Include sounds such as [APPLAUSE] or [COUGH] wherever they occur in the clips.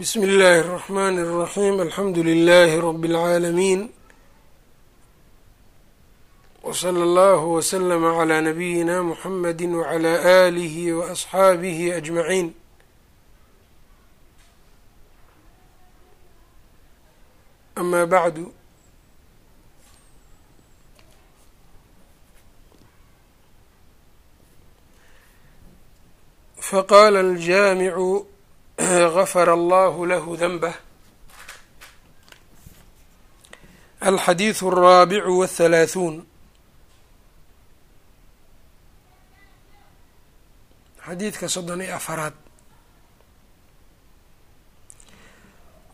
bsmi اllahi الرحmn الرaحيم alxamdu لlh رb العaalمين وslى اllه وsلم عlى نbyina mحmd وعlى آlih وأصxaabih أجمعين أma bعd faqala الجاmع غfr اllه lh dنbه الxadيiث الرaaبع والثaلاaثuun xadiidka soddon iyo afaraad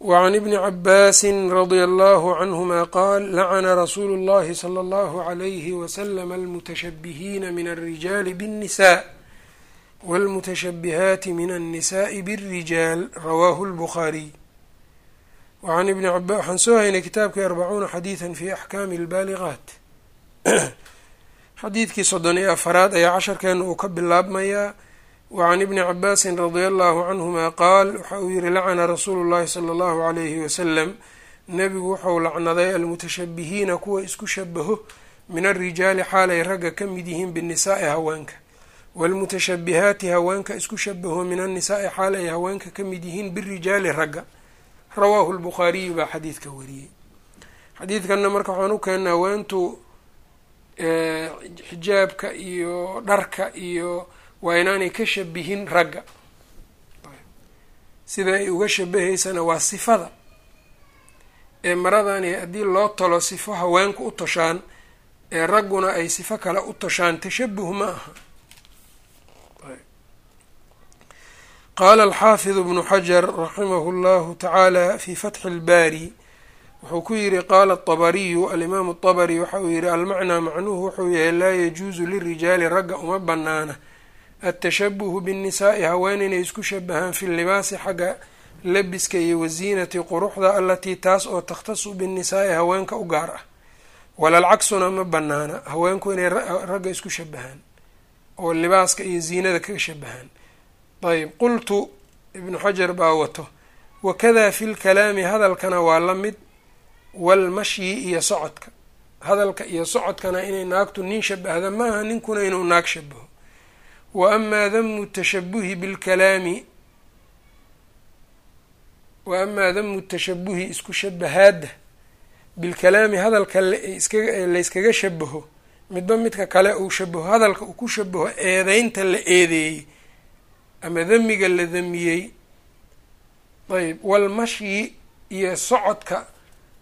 وعn بن عabاasi رضي الله عنهma qاal lacna رsuul الlhi صلى الله عليه وسلم الmتشhبهiina min الرiجاal bالنsاء wاlmutashabihaati min الnisaءi bالrijaal rawaahu اlbukhaariy wacan ibni caba waxaan soo haynay kitaabkii arbacuuna xadiiثa fi axkaami اlbaaligaat xadiidkii soddon iyo afaraad ayaa casharkeena uu ka bilaabmayaa wacan ibni cabaasin radia allahu canhuma qaal waxa uu yihi lacana rasuulu اllahi salى اllahu عalayhi wasalam nebigu wuxuu lacnaday almutashabihiina kuwa isku shabaho min alrijaali xaalay ragga ka mid yihiin binisaai haweenka waalmutashabihaati haweenka isku shabaho min annisaai xaal ay haweenka ka mid yihiin birijaali ragga rawaahu lbukhaariyu baa xadiidka wariyey xadiidkanna marka waxaan u keena haweentu xijaabka iyo dharka iyo waa inaanay ka shabihin ragga sida ay uga shabahaysana waa sifada ee maradani haddii loo tolo sifo haweenku u toshaan ee ragguna ay sifo kale u toshaan tashabuh ma aha qaala alxaafidu bnu xajar raximahu llahu tacaala fii fatxi ilbaari wuxuu ku yidhi qaala atabariyu alimaamu atabari waxa uu yidhi almacnaa macnuhu wuxuu yahay laa yajuusu lirijaali ragga uma bannaana altashabuhu binnisaai haween inay isku shabahaan fi llibaasi xagga labiska iyo wasiinati quruxda allatii taas oo takhtasu binnisaai haweenka u gaar ah walalcagsuna ma bannaana haweenku inay ragga isku shabahaan oo libaaska iyo ziinada kaga shabahaan ayb qultu ibnu xajar baa wato wakada fi lkalaami hadalkana waa la mid walmashyi iyo socodka. Hadalka iyo socodkana inay naagtu nin shabahda ma aha ninkuna inuu naag shabaho wa amaa damu tashabuhi bilkalaami wa amaa damu tashabuhi isku shabahaadda bilkalaami hadalka layskaga shabaho midba midka kale uu shabaho hadalka uu ku shabaho eedeynta la eedeeyey ama damiga la damiyey ayb walmashyi iyo socodka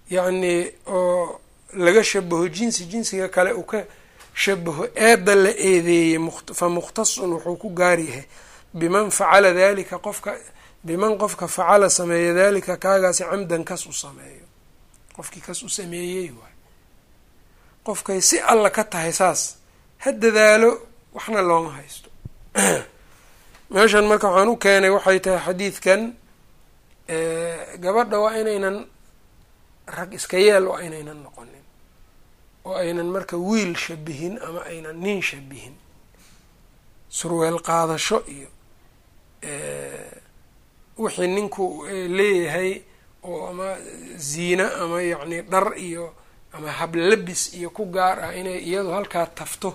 yacnii oo laga shabaho jinsi jinsiga kale uu ka shabaho eedda la eedeeyey fa mukhtasun wuxuu ku gaar yahay. Biman facala dalika qofka biman qofka facala sameeya dalika kaagaasi camdan kas u sameeyo. Qofkii kas u sameeyey waay. Qofkay si alla ka tahay saas ha dadaalo waxna looma haysto [CLEARS THROAT] meeshan marka waxaan u keenay waxay tahay xadiidkan gabadha waa inaynan rag iska yeel waa inaynan noqonin. Oo aynan marka wiil shabihin ama aynan nin shabihin. Surweel qaadasho iyo wixii ninku leeyahay oo ama ziina ama yacni dhar iyo ama hablabis iyo ku gaar ah inay iyadu halkaa tafto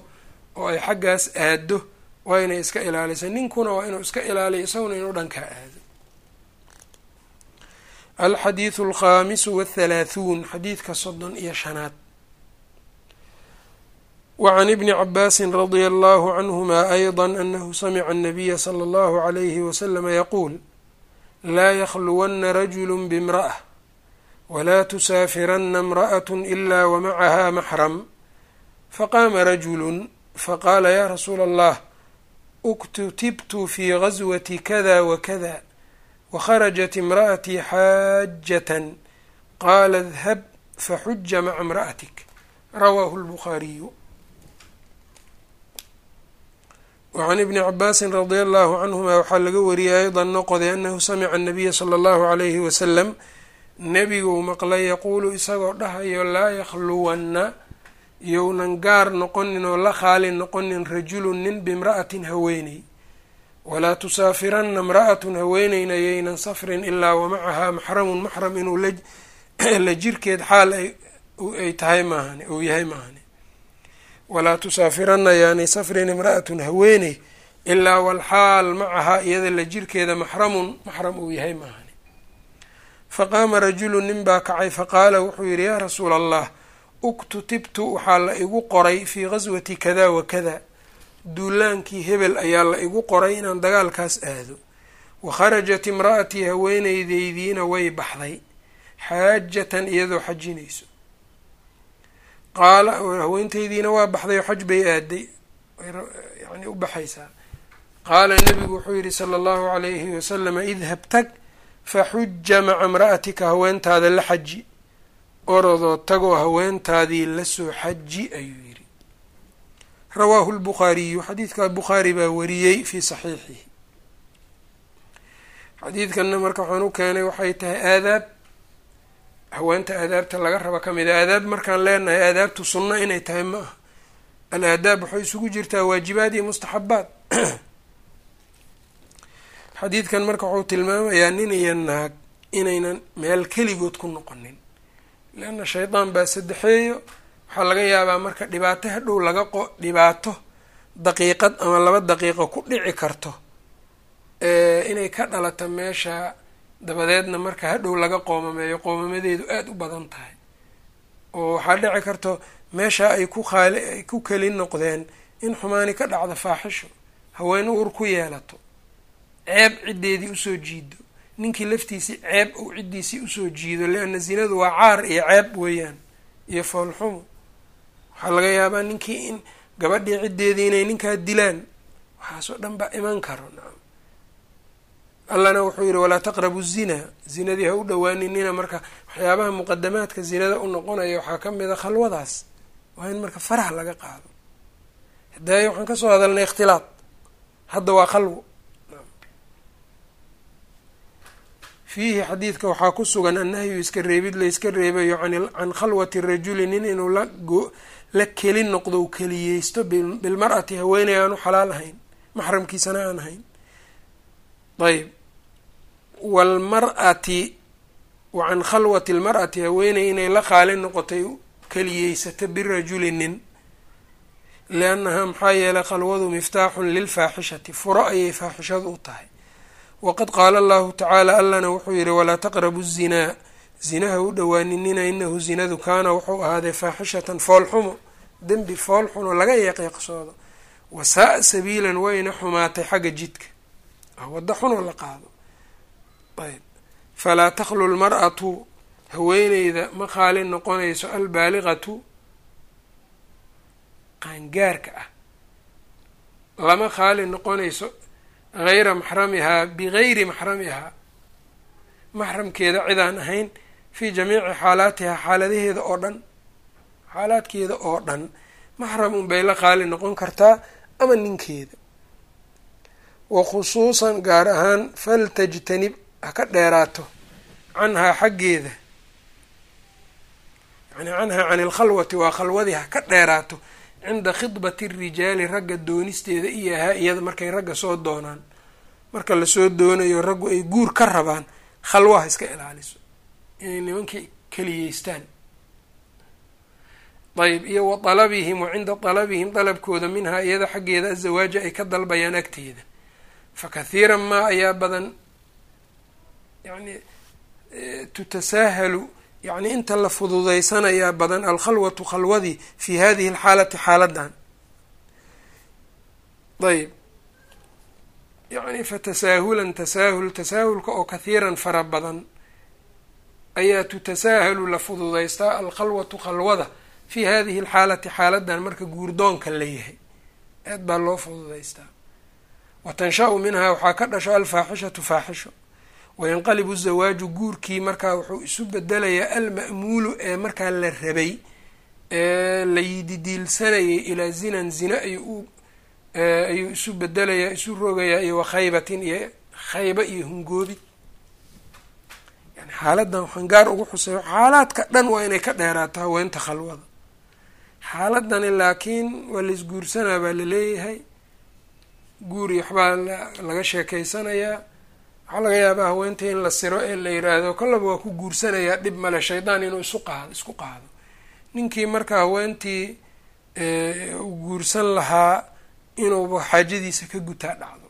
oo ay xaggaas aado waa inay iska ilaalisa ninkuna waa inuu iska ilaaliyo isaguna inuu dhankaa aado. Alxadiidu alkhaamisu wathalaathuun xadiidka soddon iyo shanaad. Wacan ibni cabaasin radia allahu canhuma ayضa anahu samica anabiya sala allahu alayhi waslama yaquul laa yakhluwana rajulu bimra'a walaa tusaafirana imra'at ila wamacaha maxram. Faqaama rajulu faqaala ya rasuula allah uktutibtu fi gazwati kada wakada wakharajat imra'atii xaajatan qaala idhab faxuja maca imra'atik rawaahu lbukhaariyu wacan ibni cabaasin radia allahu canhuma waxaa laga wariyay aydan noqoday anahu samica anabiya sala allahu alayhi wasalam nebiguu maqlay yaquulu isagoo dhahayo laa yakhluwanna iyounan gaar noqonin oo la khaali noqonin rajulun nin bimra'atin haweeney. Walaa tusaafiranna imra'atun haweeneyna yaynan safrin ilaa wamacahaa maxramun maxram inuu la [CLEARS THROAT] jirkeed xaal ay tahay maahane uu yahay maahane walaa tusaafiranna yaanay safrin imra'atun haweeney ilaa walxaal macahaa iyada la jirkeeda maxramun maxram uu yahay maahane faqaama rajulu nin baa kacay faqaala wuxuu yidhi yaa rasuula allah uktutibtu waxaa la igu qoray fii qaswati kada wa kada. Duulaankii hebel ayaa la igu qoray inaan dagaalkaas aado. Wa kharajat imra'atii haweeneydeydiina way baxday xaajatan iyadoo xajinayso. Qaala haweenteydiina waa baxday oo xaj bay aaday yani u baxaysaa. Qaala nebigu wuxuu yidhi sala allahu calayhi wasalama idhab tag faxuja maca imra'atika haweentaada la xaji orodoo tagoo haweentaadii la soo xaji ayuu yidhi. Rawaahu lbukhaariyu xadiidka bukhaari baa wariyey fii saxiixihi. Xadiidkanna marka waxaan u keenay waxay tahay aadaab haweenta aadaabta laga raba ka mid a aadaab markaan leenahay aadaabtu sunno inay tahay ma aha. Al aadaab waxay isugu jirtaa waajibaad iyo mustaxabaad. [CLEARS THROAT] Xadiidkan marka wuxuu tilmaamayaa nin iyo naag inaynan meel keligood ku noqonin leanna shaydaan baa saddexeeyo waxaa laga yaabaa marka dhibaato hadhow laga qo dhibaato daqiiqad ama laba daqiiqo ku dhici karto inay ka dhalato meesha dabadeedna marka hadhow laga qoomameeyo qoomamadeedu aada u badan tahay oo waxaa dhici karto meesha ay ku qaali ay ku keli noqdeen in xumaani ka dhacdo faaxisho haween uur ku yeelato ceeb ciddeedii u soo jiido ninkii laftiisii ceeb uu ciddiisii u soo jiido lianna zinadu waa caar iyo ceeb weeyaan iyo foolxumo waxaa laga yaabaa ninkii in gabadhii ciddeedii inay ninkaa dilaan. Waxaasoo dhan baa iman karo nacam allana wuxuu yidhi walaa taqrabu zina. Zinadii ha u dhowaaninina marka waxyaabaha muqadamaadka zinada u noqonaya waxaa ka mid a khalwadaas. Waa in marka faraha laga qaado. Hadaaye waxaan ka soo hadalnay ikhtilaad. Hadda waa khalwo fiihi xadiidka waxaa ku sugan annahyu iska reebid layska reebayo can khalwati rajuli nin inuu la keli noqdo u keliyeysto bilmar-ati haweeney aanu xalaal ahayn maxramkiisana aan ahayn. Ayb waalmar-ati wa can khalwati lmar-ati haweeney inay la qaali noqotay keliyeysato birajuli nin. Liannahaa maxaa yeelay khalwadu miftaaxun lilfaaxishati furo ayay faaxishadu u tahay waqad qaala allahu tacaala allana wuxuu yidhi walaa taqrabu zinaa zinaha u dhowaaninina inahu zinadu kaana wuxuu ahaaday faaxishatan foolxumo dembi foolxuno laga yeeqeeqsoodo wasaa-a sabiilan wayna xumaatay xagga jidka wadda xunoo la qaado ayb falaa takhlu lmar-atu haweeneyda ma qaali noqonayso albaaliqatu qaangaarka ah lama qaali noqonayso hayra maxramihaa bigayri maxramihaa maxramkeeda cidaan ahayn fii jamiici xaalaatihaa xaaladaheeda oo dhan xaalaadkeeda oo dhan maxram unbay la qaali noqon kartaa ama ninkeeda. wa khusuusan gaar ahaan faltajtanib ha ka dheeraato canhaa xaggeeda. yani canhaa can ilkhalwati waa khalwadii ha ka dheeraato cinda khidbati rijaali ragga doonisteeda iyo ahaa iyada markay ragga soo doonaan. Marka la soo doonayo raggu ay guur ka rabaan khalwaha iska ilaaliso inay nimankii keliyeystaan. Ayb iyo wa dalabihim wa cinda dalabihim dalabkooda minhaa iyada xaggeeda azawaaja ay ka dalbayaan agteeda. Fa kathiiran maa ayaa badan yani tutasaahalu yani inta la fududeysanayaa badan alkhalwatu khalwadii fi hadihi alxaalati xaaladan ayb yani fatasaahulan tasaahul tasaahulka oo kathiiran fara badan ayaa tutasaahalu la fududeystaa alkhalwatu khalwada fi hadihi alxaalati xaaladan marka guurdoonka la yahay. Aad baa loo fududeystaa wa tansha-u minhaa waxaa ka dhasho alfaaxishatu faaxisho wayanqalibu zawaaju guurkii markaa wuxuu isu bedelayaa alma'muulu ee markaa la rabay ee la yididiilsanayay ilaa zinan zina ayuu ayuu isu bedelayaa isu rogayaa iyo wakhaybatin iyo khayba iyo hungoobid yani xaaladan waxaan gaar ugu xuseeyo xaalaadka dhan waa inay ka dheeraato haweenta khalwada xaaladani laakiin waa la isguursanaa baa la leeyahay guuri waxbaa laga sheekeysanayaa waxaa laga yaabaa haweenta in la siro ee la yiraahdo kollaba waa ku guursanayaa dhib male shaydaan inuu isu qaado isku qaado. Ninkii marka haweentii uu guursan lahaa inuuba xaajadiisa ka gutaa dhacdo.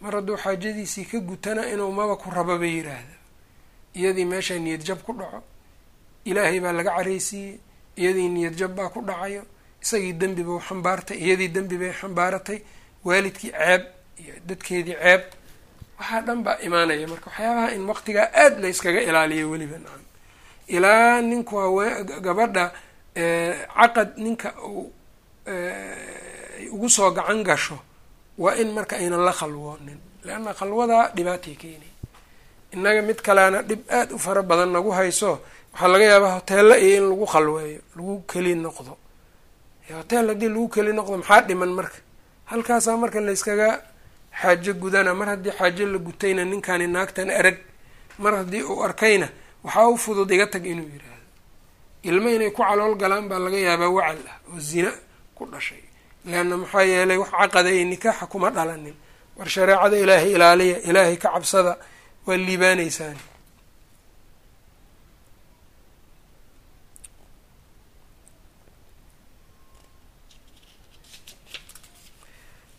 Mar hadduu xaajadiisii ka gutana inuu maba ku rababa yiraahda iyadii meeshaa niyad jab ku dhaco ilaahay baa laga caraysiiyey iyadii niyad jab baa ku dhacayo isagii dembi bau xambaartay iyadii dembi bay xambaaratay waalidkii ceeb iyo dadkeedii ceeb waxaa dhan baa imaanaya. Marka waxyaabaha in waqtigaa aada la yskaga ilaaliyo weliba nacam. Ilaa ninku hawe gabadha caqad ninka uu ugu soo gacan gasho waa in marka aynan la khalwoonin. Leanna khalwadaa dhibaatay keenay innaga mid kalena dhib aada u fara badan nagu hayso waxaa laga yaabaa hoteella iyo in lagu khalweeyo lagu keli noqdo. Hotel haddii lagu keli noqdo maxaa dhiman marka? Halkaasaa marka layskaga xaajo gudana mar haddii xaajo la gutayna ninkani naagtan arag mar haddii uu arkayna waxaa u fudud iga tag inuu yiraahdo ilmo inay ku calool galaan baa laga yaabaa wacal ah oo zina ku dhashay. Leanna maxaa yeelay wax caqada iyo nikaaxa kuma dhalanin. War shareecada ilaahay ilaaliya ilaahay ka cabsada waa liibaanaysaan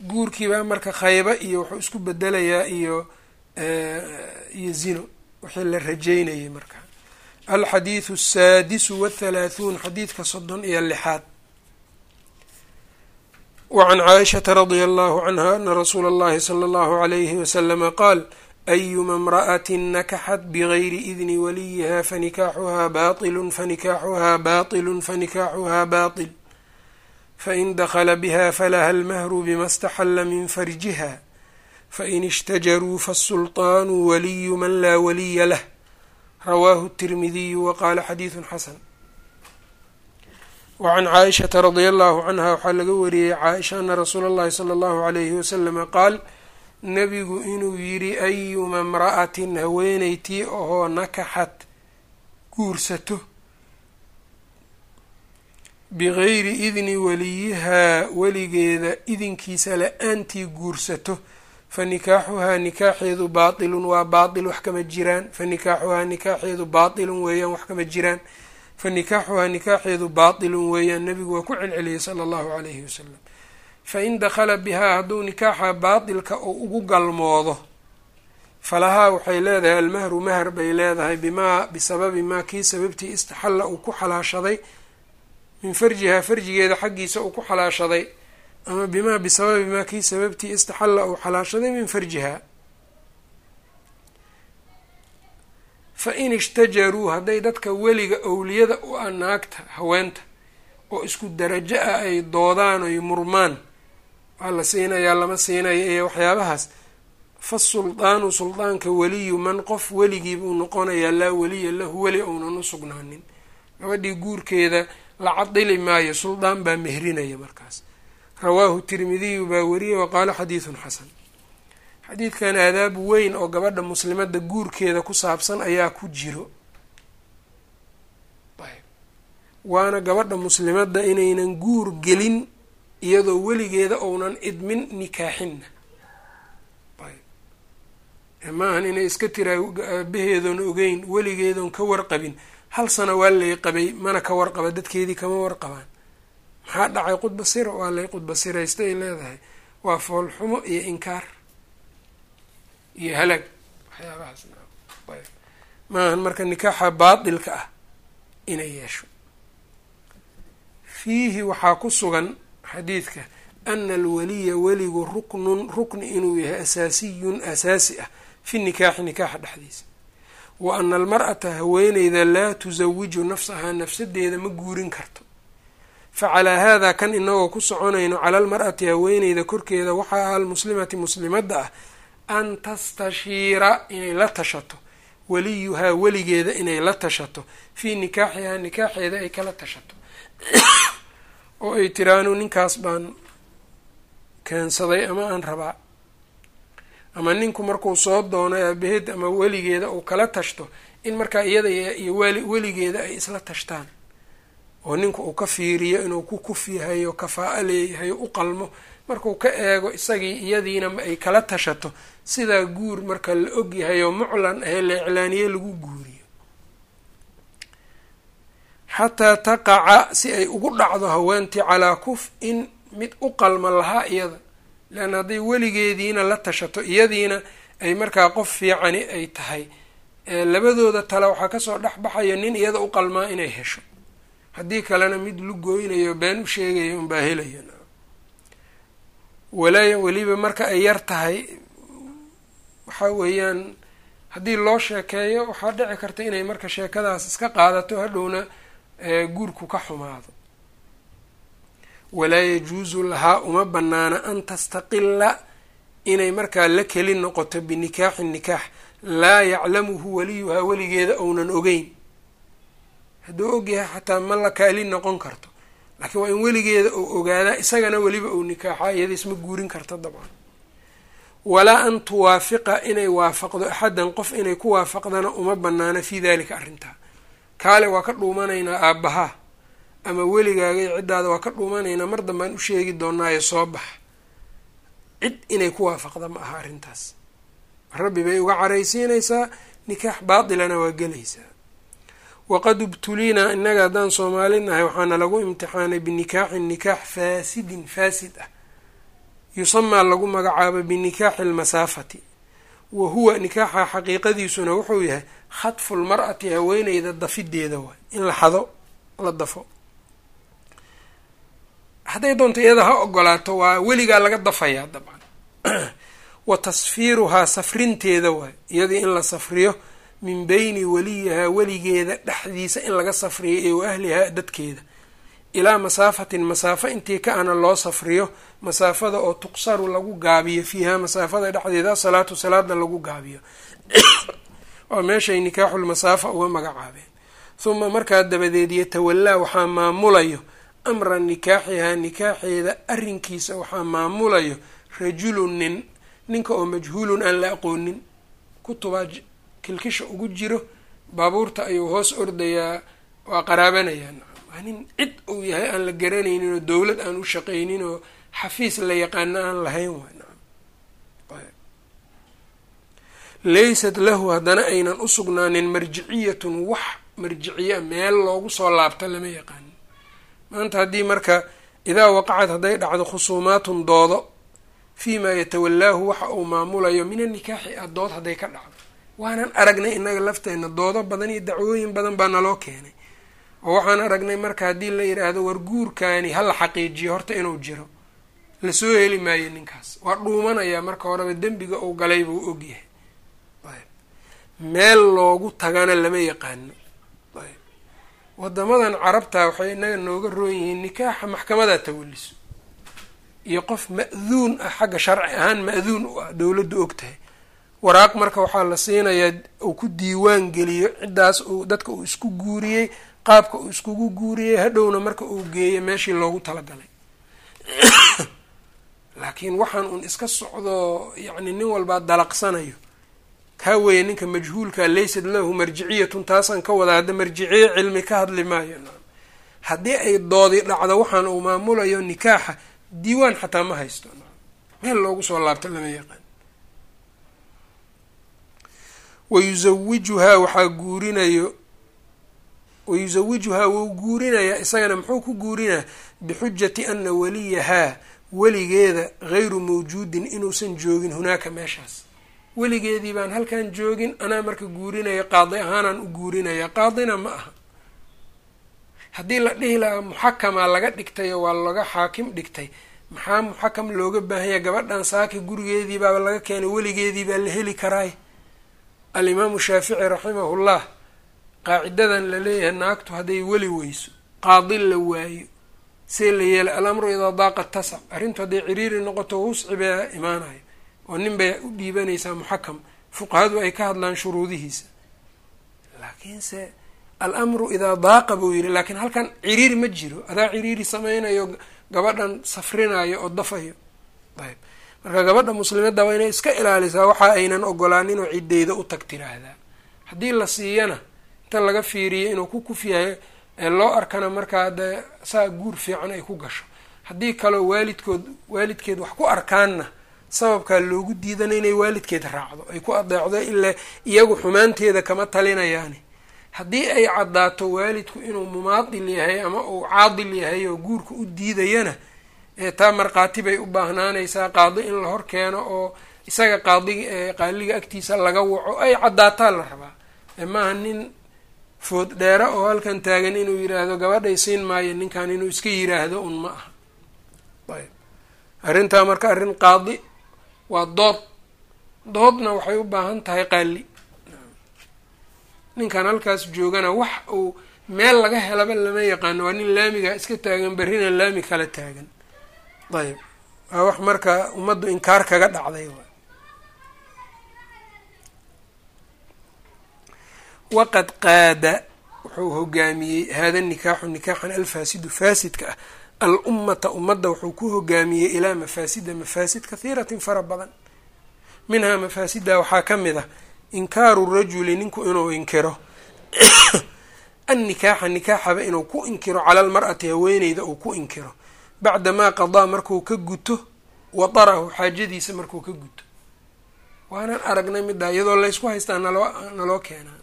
guurkiibaa marka khayba iyo wuxuu isku bedelayaa iyo eh, iyo zino. Wixii la rajeynayay marka. Alxadiidu asaadisu wathalaathuun xadiidka soddon iyo lixaad. Wacan caaishata radia allahu canha ana rasuula allahi sala allahu alayhi wasalama qaal ayuma imra'atin nakaxat bigayri idni waliyiha fanikaaxuhaa baailun fanikaaxuhaa baailun fanikaaxuhaa baatil fain dakla bha falaha almahru bima اstaxala min farjiha fain ishtajaruu faالsulطaanu waliyu man laa waliya lah rawaahu الtirmidiyu waqaala xadiidu xasan wacan caaishata radia allahu canha waxaa laga wariyey caaisha ana rasuula اllahi salى اllahu alayhi waslama qaal nabigu inuu yidhi ayuma imra'atin haweeneytii ahoo nakaxat guursato bigayri idni waliyihaa weligeeda idinkiisa la'aantii guursato. Fa nikaaxuhaa nikaaxeedu baatilun waa baatil wax kama jiraan. Fa nikaaxuhaa nikaaxeedu baatilun weeyaan wax kama jiraan. Fa nikaaxuhaa nikaaxeedu baatilun weeyaan nabigu waa ku celceliyey sala allahu calayhi wasalam fa in dakhala bihaa hadduu nikaaxa baatilka uu ugu galmoodo falahaa waxay leedahay almahru mahar bay leedahay bimaa bisababi maa kii sababtii istaxalla uu ku xalaashaday min farjihaa farjigeeda xaggiisa uu ku xalaashaday ama bimaa bisababi maa kii sababtii istaxalla uu xalaashaday min farjihaa. Fa in ishtajaruu hadday dadka weliga owliyada u ah naagta haweenta oo isku darajo ah ay doodaan oy murmaan waa la siinayaa lama siinayo iyo waxyaabahaas fa suldaanu suldaanka weliyu man qof weligii buu noqonayaa laa weliya lahu weli ounan u sugnaanin. Gabadhii guurkeeda la cadili maayo suldaan baa mehrinaya markaas. Rawaahu tirmidiyu baa wariyey wa qaala xadiidun xasan. Xadiidkan aadaab weyn oo gabadha muslimadda guurkeeda ku saabsan ayaa ku jiro. Waana gabadha muslimadda inaynan guur gelin iyadoo weligeeda ounan idmin nikaaxinna. Maahan inay iska tiraa aabaheedoon ogeyn weligeedoon ka warqabin hal sano waa lay qabay mana ka warqaba dadkeedii kama warqabaan maxaa dhacay qudba sira waa lay qudba siraysta ay leedahay. Waa foolxumo iyo inkaar iyo halaag waxyaabahaas maahan marka nikaaxa baatilka ah inay yeesho. Fiihi waxaa ku sugan xadiidka ana alwaliya weligu ruknun rukni inuu yahay asaasiyun asaasi ah fi nikaaxi nikaaxa dhexdiisa wa ana almar'ata haweeneyda laa tusawiju nafsahaa nafsadeeda ma guurin karto. Fa calaa haadaa kan inagoo ku soconayno cala almar'ati haweeneyda korkeeda waxaa almuslimati muslimadda ah an tastashiira inay la tashato. Waliyuhaa weligeeda inay la tashato. Fii nikaaxihaa nikaaxeeda ay kala tashato. [COUGHS] Oo ay tiraanu ninkaas baan keensaday ama aan rabaa ama ninku markuu soo doono aabaheed ama weligeeda uu kala tashto in markaa iyada iyo weli weligeeda ay isla tashtaan. Oo ninka uu ka fiiriyo inuu ku kuf yahay oo kafaa-o leeyahay u qalmo markuu ka eego isagii iyadiina ma ay kala tashato sidaa guur marka la og yahay oo muclan ahee la iclaaniye lagu guuriyo. Xataa taqaca si ay ugu dhacdo haweentii calaa kuf in mid u qalma lahaa iyada leanna hadday weligeediina la tashato iyadiina ay markaa qof fiicani ay tahay. Labadooda tale waxaa ka soo dhex baxayo nin iyada u qalmaa inay hesho. Haddii kalena mid lu gooynayo been u sheegayo unbaa helayo walaa weliba marka ay yar tahay waxa weeyaan haddii loo sheekeeyo waxaa dhici karta inay marka sheekadaas iska qaadato hadhowna guurku ka xumaado walaa yajuusu lahaa uma banaana an tastaqila inay markaa la keli noqoto binikaaxin nikaax. Laa yaclamuhu waliyuhaa weligeeda ounan ogeyn. Hadduu ogyahay xataa ma la kaali noqon karto. Laakiin waa in weligeeda ou ogaadaa isagana weliba ou nikaaxa iyada isma guurin karta dabcan. Walaa an tuwaafiqa inay waafaqdo axadan qof inay ku waafaqdana uma banaana fii dalika arrintaa. Kaale waa ka dhuumanaynaa aabbahaa ama weligaaga iyo ciddaada waa ka dhuumanaynaa mar dambaan u sheegi doonaayo soo bax. Cid inay ku waafaqda ma aha arrintaas. Rabbi bay uga caraysiinaysaa nikaax baatilana waa gelaysaa. Waqad ubtuliinaa innaga haddaan soomaali nahay waxaana lagu imtixaanay binikaaxin nikaax faasidin faasid ah. Yusamaa lagu magacaabo binikaaxi almasaafati wa huwa nikaaxa xaqiiqadiisuna wuxuu yahay khadfu lmar-ati haweeneyda dafideeda waay in la xado la dafo hadday doonto iyada ha ogolaato waa weligaa laga dafayaa dabcan [CLEARS THROAT] wa tasfiiruhaa safrinteeda waay. Iyadii in la safriyo min beyni waliyihaa weligeeda dhexdiisa in laga safriyo iyo wa ahlihaa dadkeeda. Ilaa masaafatin masaafo intii ka ana loo safriyo masaafada oo tuqsaru lagu gaabiyo fiihaa masaafada dhexdeeda asalaatu salaada lagu gaabiyo. [CLEARS THROAT] Oo meeshay nikaaxulmasaafa uga magacaabeen. Huma markaa dabadeed yatawallaa waxaa maamulayo amra nikaaxihaa nikaaxeeda arrinkiisa waxaa maamulayo rajulun nin ninka oo majhuulun aan la aqoonin. Kutubaa kilkisha ugu jiro baabuurta ayuu hoos ordayaa waa qaraabanayaa waa nin cid uu yahay aan la garanaynin oo dowlad aan u shaqaynin oo xafiis la yaqaano aan lahayn laysat lahu haddana aynan u sugnaanin marjiciyatun wax marjiciya meel loogu soo laabta lama yaqaanin maanta haddii marka idaa waqacad hadday dhacdo khusuumaatun doodo fii maa yatawallaahu waxa uu maamulayo min anikaaxi ah dood hadday ka dhacdo. Waanan aragnay inaga lafteena doodo badan iyo dacwooyin badan baa naloo keenay. Oo waxaan aragnay marka haddii la yidhaahdo war guurkaani hala xaqiijiyo horta inuu jiro la soo heli maayo ninkaas. Waa dhuumanayaa marka horeba dembiga uu galay buu ogyahay meel loogu tagana lama yaqaano wadamadan carabta waxay inaga nooga roon yihiin nikaaxa maxkamadaa tawaliso iyo qof ma-duun ah xagga sharci ahaan ma-duun u ah dowladdu og tahay. Waraaq marka waxaa la siinayaa uu ku diiwaan geliyo ciddaas uu dadka uu isku guuriyey qaabka uu iskugu guuriyey hadhowna marka uu geeyo meeshii loogu talagalay. [COUGHS] Laakiin waxaan uun iska socdo yacni nin walbaa dalaqsanayo kaa weeye ninka majhuulka laysat lahu marjiciyatun taasaan ka wadaa hadda marjiciye cilmi ka hadli maayo. Haddii ay doodi dhacdo waxaan uu maamulayo nikaaxa diiwaan xataa ma haysto. Meel loogu soo laabto lama yaqaan. Wayusawijuhaa waxaa guurinayo wayusawijuhaa wuu guurinayaa isagana muxuu ku guurinaya bixujati ana waliyahaa weligeeda gayru mawjuudin inuusan joogin hunaaka meeshaas weligeedii baan halkan joogin anaa marka guurinaya qaadi ahaanaan u guurinaya. Qaadina ma aha. Haddii la dhihi lahaa muxakamaa laga dhigtayo waa laga xaakim dhigtay maxaa muxakam looga baahanya? Gabadhan saaki gurigeedii baaba laga keenay weligeedii baa la heli karaay alimaamu shaafici raximahullah qaacidadan la leeyahay naagtu hadday weli weyso qaadi la waayo. See la yeelay alamru idaa daaqa tasac arrintu hadday ciriiri noqoto wusci baa imaanayo oo nin bay u dhiibanaysaa muxakam fuqahadu ay ka hadlaan shuruudihiisa. Laakiinse alamru idaa daaqa buu yidhi laakiin halkan ciriiri ma jiro. Adaa ciriiri sameynayo gabadhan safrinayo oo dafayo. Ayb. Marka gabadha muslimadda waa inay iska ilaalisaa waxa aynan ogolaanin oo ciddeyda u tag tiraahdaa haddii la siiyana inta laga fiiriyo inuu ku kuf yahay ee loo arkana markaa dee saa guur fiican ay ku gasho. Haddii kaleo waalidkood waalidkeed wax ku arkaanna sababkaa loogu diidana inay waalidkeed raacdo ay ku adeecdo ilaa iyagu xumaanteeda kama talinayaani. Haddii ay caddaato waalidku inuu mumaadil yahay ama uu caadil yahay oo guurka u diidayana ee taa markhaati bay u baahnaanaysaa qaadi in la hor keeno oo isaga qaadiga qaaliga agtiisa laga waco ay caddaataa la rabaa. Maaha nin food dheera oo halkan taagan inuu yiraahdo gabadhay siin maayo ninkan inuu iska yiraahdo un ma aha. Ayb. Arrintaa marka arrin qaadi waa dood doodna waxay u baahan tahay qaali ninkan halkaas joogana wax uu meel laga helaba lama yaqaano. Waa nin laamiga iska taagan berrina laami kala taagan. Ayb waa wax marka ummaddu inkaar kaga dhacday. Waqad qaada wuxuu hogaamiyey hada nikaaxu nikaaxan alfaasidu faasidka ah al ummata ummadda wuxuu ku hogaamiyey ilaa mafaasida mafaasid kathiiratin fara badan. Minhaa mafaasida waxaa ka mid ah inkaaru rajuli ninku inuu inkiro. [COUGHS] Annikaaxa nikaaxaba inuu ku inkiro cala almar'ati haweeneyda uu ku inkiro. Bacdamaa qadaa markuu ka guto wadarahu xaajadiisa markuu ka guto. Waanan aragnay middaa iyadoo laysku haystaa naloo naloo keenaa.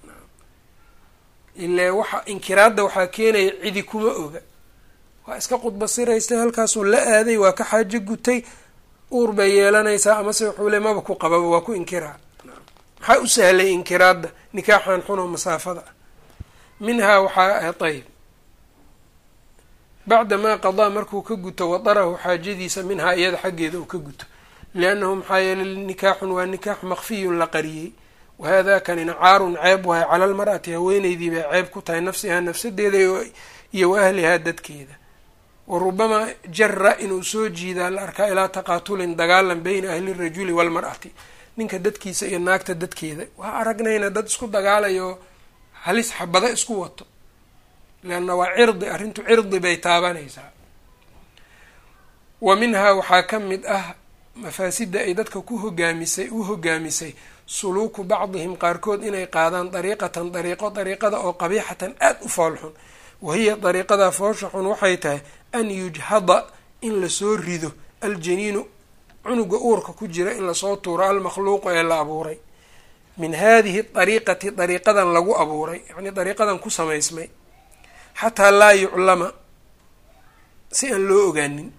Ile waxa inkiraadda waxaa keenaya cidi kuma oga waa iska qudbasiraystay halkaasuu la aaday waa ka xaajo gutay. Uur bay yeelanaysaa amase wuxuu le maba ku qababa waa ku inkiraa maxaa u sahlay inkiraadda? Nikaaxan xunoo masaafada. Minhaa waxaa ah ayb bacdamaa qadaa markuu ka guto wadarahu xaajadiisa minhaa iyada xaggeeda uu ka guto. Liannahu maxaa yeeley nikaaxun waa nikaax makfiyun la qariyey. Wahada kanina caarun ceeb wahay cala almar'ati haweeneydii bay ceeb ku tahay nafsihaa nafsadeeda iyo wa ahlihaa dadkeeda wa rubamaa jara inuu soo jiidaa la arkaa ilaa taqaatulin dagaalan beyna ahli rajuli waalmar'ati ninka dadkiisa iyo naagta dadkeeda. Waa aragnayna dad isku dagaalayo halis xabado isku wato. Leanna waa cirdi arrintu cirdi bay taabanaysaa. Wa minhaa waxaa ka mid ah mafaasidda ay dadka ku hogaamisay u hogaamisay suluuku bacdihim qaarkood inay qaadaan dariiqatan dariiqo dariiqada oo qabiixatan aada u foolxun. Wahiya dariiqadaa foosha xun waxay tahay an yujhada in la soo rido aljaniinu cunuga uurka ku jira in la soo tuuro almakhluuqu ee la abuuray. Min haadihi dariiqati dariiqadan lagu abuuray yacnii dariiqadan ku samaysmay. Xataa laa yuclama si aan loo ogaanin.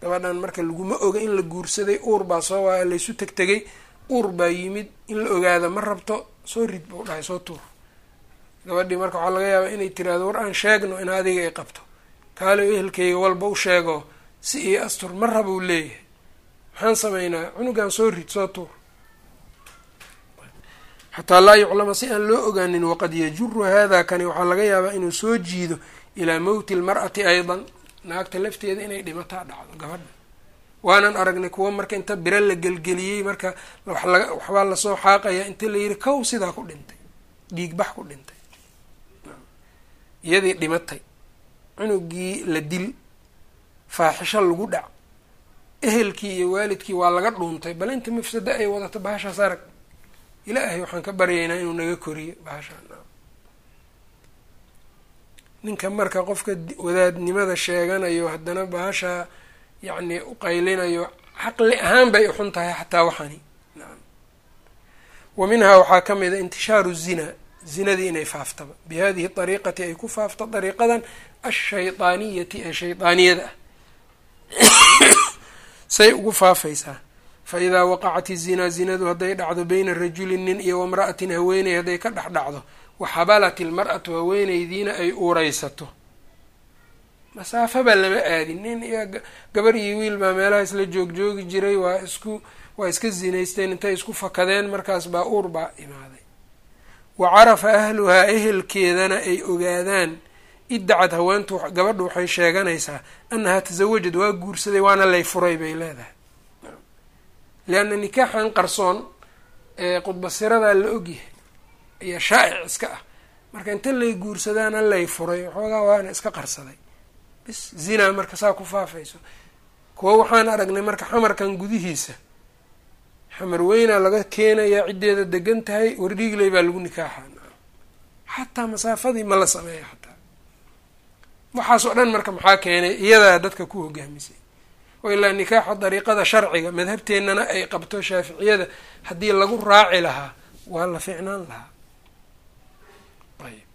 Gabadhan marka laguma oga in la guursaday uur baa soo waa laysu tegtegay uur baa yimid in la ogaada ma rabto soo rid buu dhahay soo tuur. Gabadhii marka waxaa laga yaabaa inay tiraahdo war aan sheegno in adiga ay qabto kaalo ehelkayga walba u sheego si iyo astur ma rabuu leeyahay. Maxaan sameynaa cunugan soo rid soo tuur. Xataa laa yuclama si aan loo ogaanin waqad yajuru hada kani waxaa laga yaabaa inuu soo jiido ilaa mowti lmar'ati aydan naagta lafteeda inay dhimataa dhacdo gabadha waanan aragnay kuwa marka inta biro la gelgeliyey marka waxbaa la soo xaaqaya inta la yiri kow sidaa ku dhintay dhiigbax ku dhintay. Iyadii dhimatay cunugii la dil faaxisho lagu dhac. Ehelkii iyo waalidkii waa laga dhuuntay. Bal inta mafsado ay wadato bahashaas arag ilaahay waxaan ka baryaynaa inuu naga koriyo bahashaan. Ninka marka qofka wadaadnimada sheeganayo haddana bahasha yacni u qaylinayo caqli ahaan bay uxun tahay xataa waxani. Wa minhaa waxaa ka mid a intishaaru zina zinadii inay faaftaba. Bi hadihi dariiqati ay ku faafto dariiqadan ashaydaaniyati ee shaydaaniyada ah say ugu faafaysaa fa idaa waqacat izinaa zinadu hadday dhacdo beyna rajulin nin iyo wamra'atin haweeney hadday ka dhex dhacdo waxabalat ilmar-atu haweeneydiina ay uureysato masaafaba lama aadin nin iyo gabar iyo wiil baa meelaha isla joogjoogi jiray waa isku waa iska zinaysteen intay isku fakadeen markaas baa uur baa imaaday wa carafa ahluhaa ehelkeedana ay ogaadaan iddacad haweentu gabadhu waxay sheeganaysaa annahaa tasawajad waa guursaday waana lay furay bay leedahay. Lianna nikaaxan qarsoon ee qudbasiradaa la ogyahay ayaa shaa'ic iska ah. Marka inta lay guursadaana lay furay waxoogaa waana iska qarsaday. Bis zinaa marka saa ku faafayso. Kuwa waxaan aragnay marka xamarkan gudihiisa xamar weynaa laga keenayaa ciddeeda degan tahay wardhiigley baa lagu nikaaxa xataa masaafadii ma la sameeya waxaas oo dhan marka maxaa keenay iyadaa dadka ku hogaamisay. oo ilaa nikaaxa dariiqada sharciga madhabteennana ay qabto shaaficiyada haddii lagu raaci lahaa waa la ficnaan lahaa. Ayb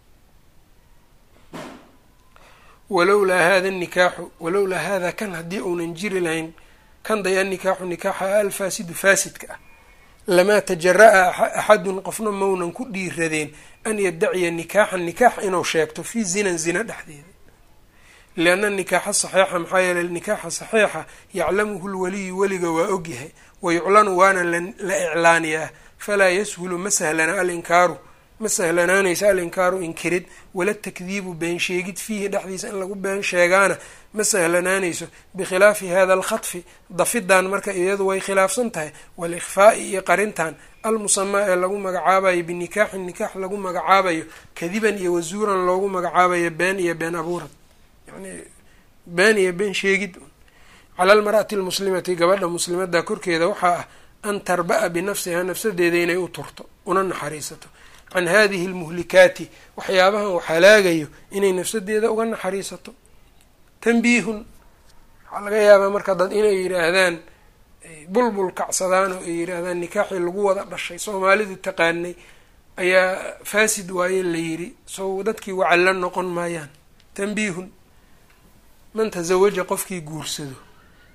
walowlaa hada nikaaxu walowlaa hada kan haddii uunan jiri lahayn kan daya nikaaxu nikaaxa alfaasidu faasidka ah. Lamaa tajara-a axadun qofna maunan ku dhiiradeen an yaddaciya nikaaxan nikaax inuu sheegto fii zinan zina dhexdeeda lianna nikaaxa saxiixa maxaa yeeley nikaaxa saxiixa yaclamuhu lwaliyu weliga waa ogyahay wayuclanu waana la iclaaniyaa falaa yashulu ma sahlana alinkaaru ma sahlanaanaysa alinkaaru inkirid wala takdiibu been sheegid fiihi dhexdiisa in lagu been sheegaana ma sahlanaanayso bikhilaafi hada alkhadfi dafidan marka iyadu way khilaafsan tahay walikhfaa'i iyo qarintan almusamaa ee lagu magacaabayo binikaaxin nikaax lagu magacaabayo kadiban iyo wasuuran loogu magacaabayo been iyo been abuurad yani been iyo been sheegid. Cala almar'ati almuslimati gabadha muslimada korkeeda waxaa ah an tarba'a binafsihaa nafsadeeda inay u turto una naxariisato. Can hadihi almuhlikaati waxyaabahan wax halaagayo inay nafsadeeda uga naxariisato. Tanbiihun waxaa laga yaabaa marka dad inay yidhaahdaan bulbul kacsadaan oo ay yidhaahdaan nikaaxii lagu wada dhashay soomaalidu taqaanay ayaa faasid waaye la yidhi. Sow dadkii wacalla noqon maayaan. Tanbiihun man tasawaja qofkii guursado.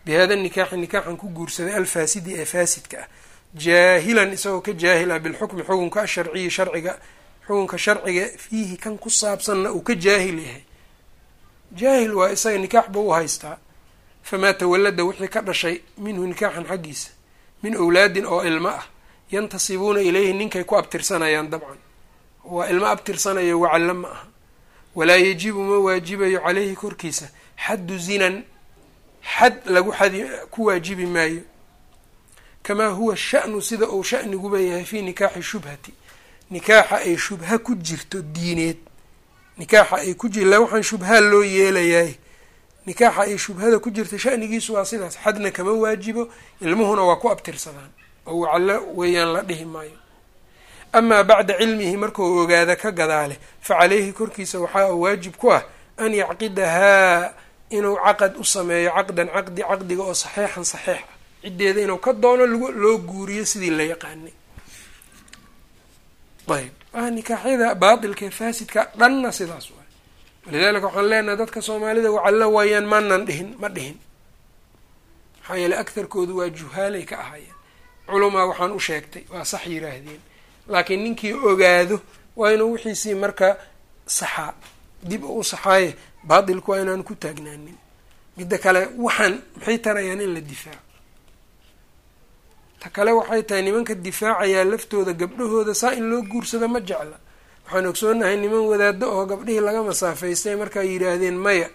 Bihada nikaaxi nikaaxan ku guursaday alfaasidi ee faasidka ah. Jaahilan isagoo ka jaahil ah bilxukmi xukunka asharciyi sharciga xukunka sharciga fiihi kan ku saabsanna uu ka jaahil yahay. Jaahil waa isaga nikaax ba u haystaa. Famaa tawallada wixii ka dhashay minhu nikaaxan xaggiisa. Min owlaadin oo ilmo ah. Yantasibuuna ilayhi ninkay ku abtirsanayaan dabcan. Waa ilmo abtirsanayo wacallo ma aha. Walaa yajibu ma waajibayo caleyhi korkiisa xaddu zinan xad lagu xadi ku waajibi maayo. Kamaa huwa sha'nu sida uu sha'niguba yahay fii nikaaxi shubhati. Nikaaxa ay shubha ku jirto diineed. Nikaaxa ay ku jir waxaan shubhaa loo yeelayaay nikaaxa ay shubhada ku jirta sha'nigiisu waa sidaas. Xadna kama waajibo ilmuhuna waa ku abtirsadaan. Oo wacallo weeyaan la dhihi maayo. Amaa bacda cilmihi markuu ogaada ka gadaale fa caleyhi korkiisa waxaa waajib ku ah an yacqidahaa inuu caqad u sameeyo caqdan caqdi caqdiga oo saxiixan saxiix ah ciddeeda inuu ka doono loo guuriyo sidii la yaqaanay. Ayb ah nikaaxyada baatilkae faasidka dhanna sidaas waay. Walidaalika waxaan leenahay dadka soomaalida wacallo waayaan maanan dhihin ma dhihin. Maxaa yeeley agtarkoodu waa juhaalay ka ahaayeen. Culumaa waxaan u sheegtay waa sax yiraahdeen. Laakiin ninkii ogaado waa inuu wixiisii marka saxaa dib u saxaaye baatilku waa inaan ku taagnaanin midda kale waxaan maxay tarayaan in la difaaco? Ta kale waxay tahay nimanka difaacayaa laftooda gabdhahooda saa in loo guursado ma jecla. Waxaan ogsoonahay niman wadaado oo gabdhihii laga masaafaystay markaa yidhaahdeen maya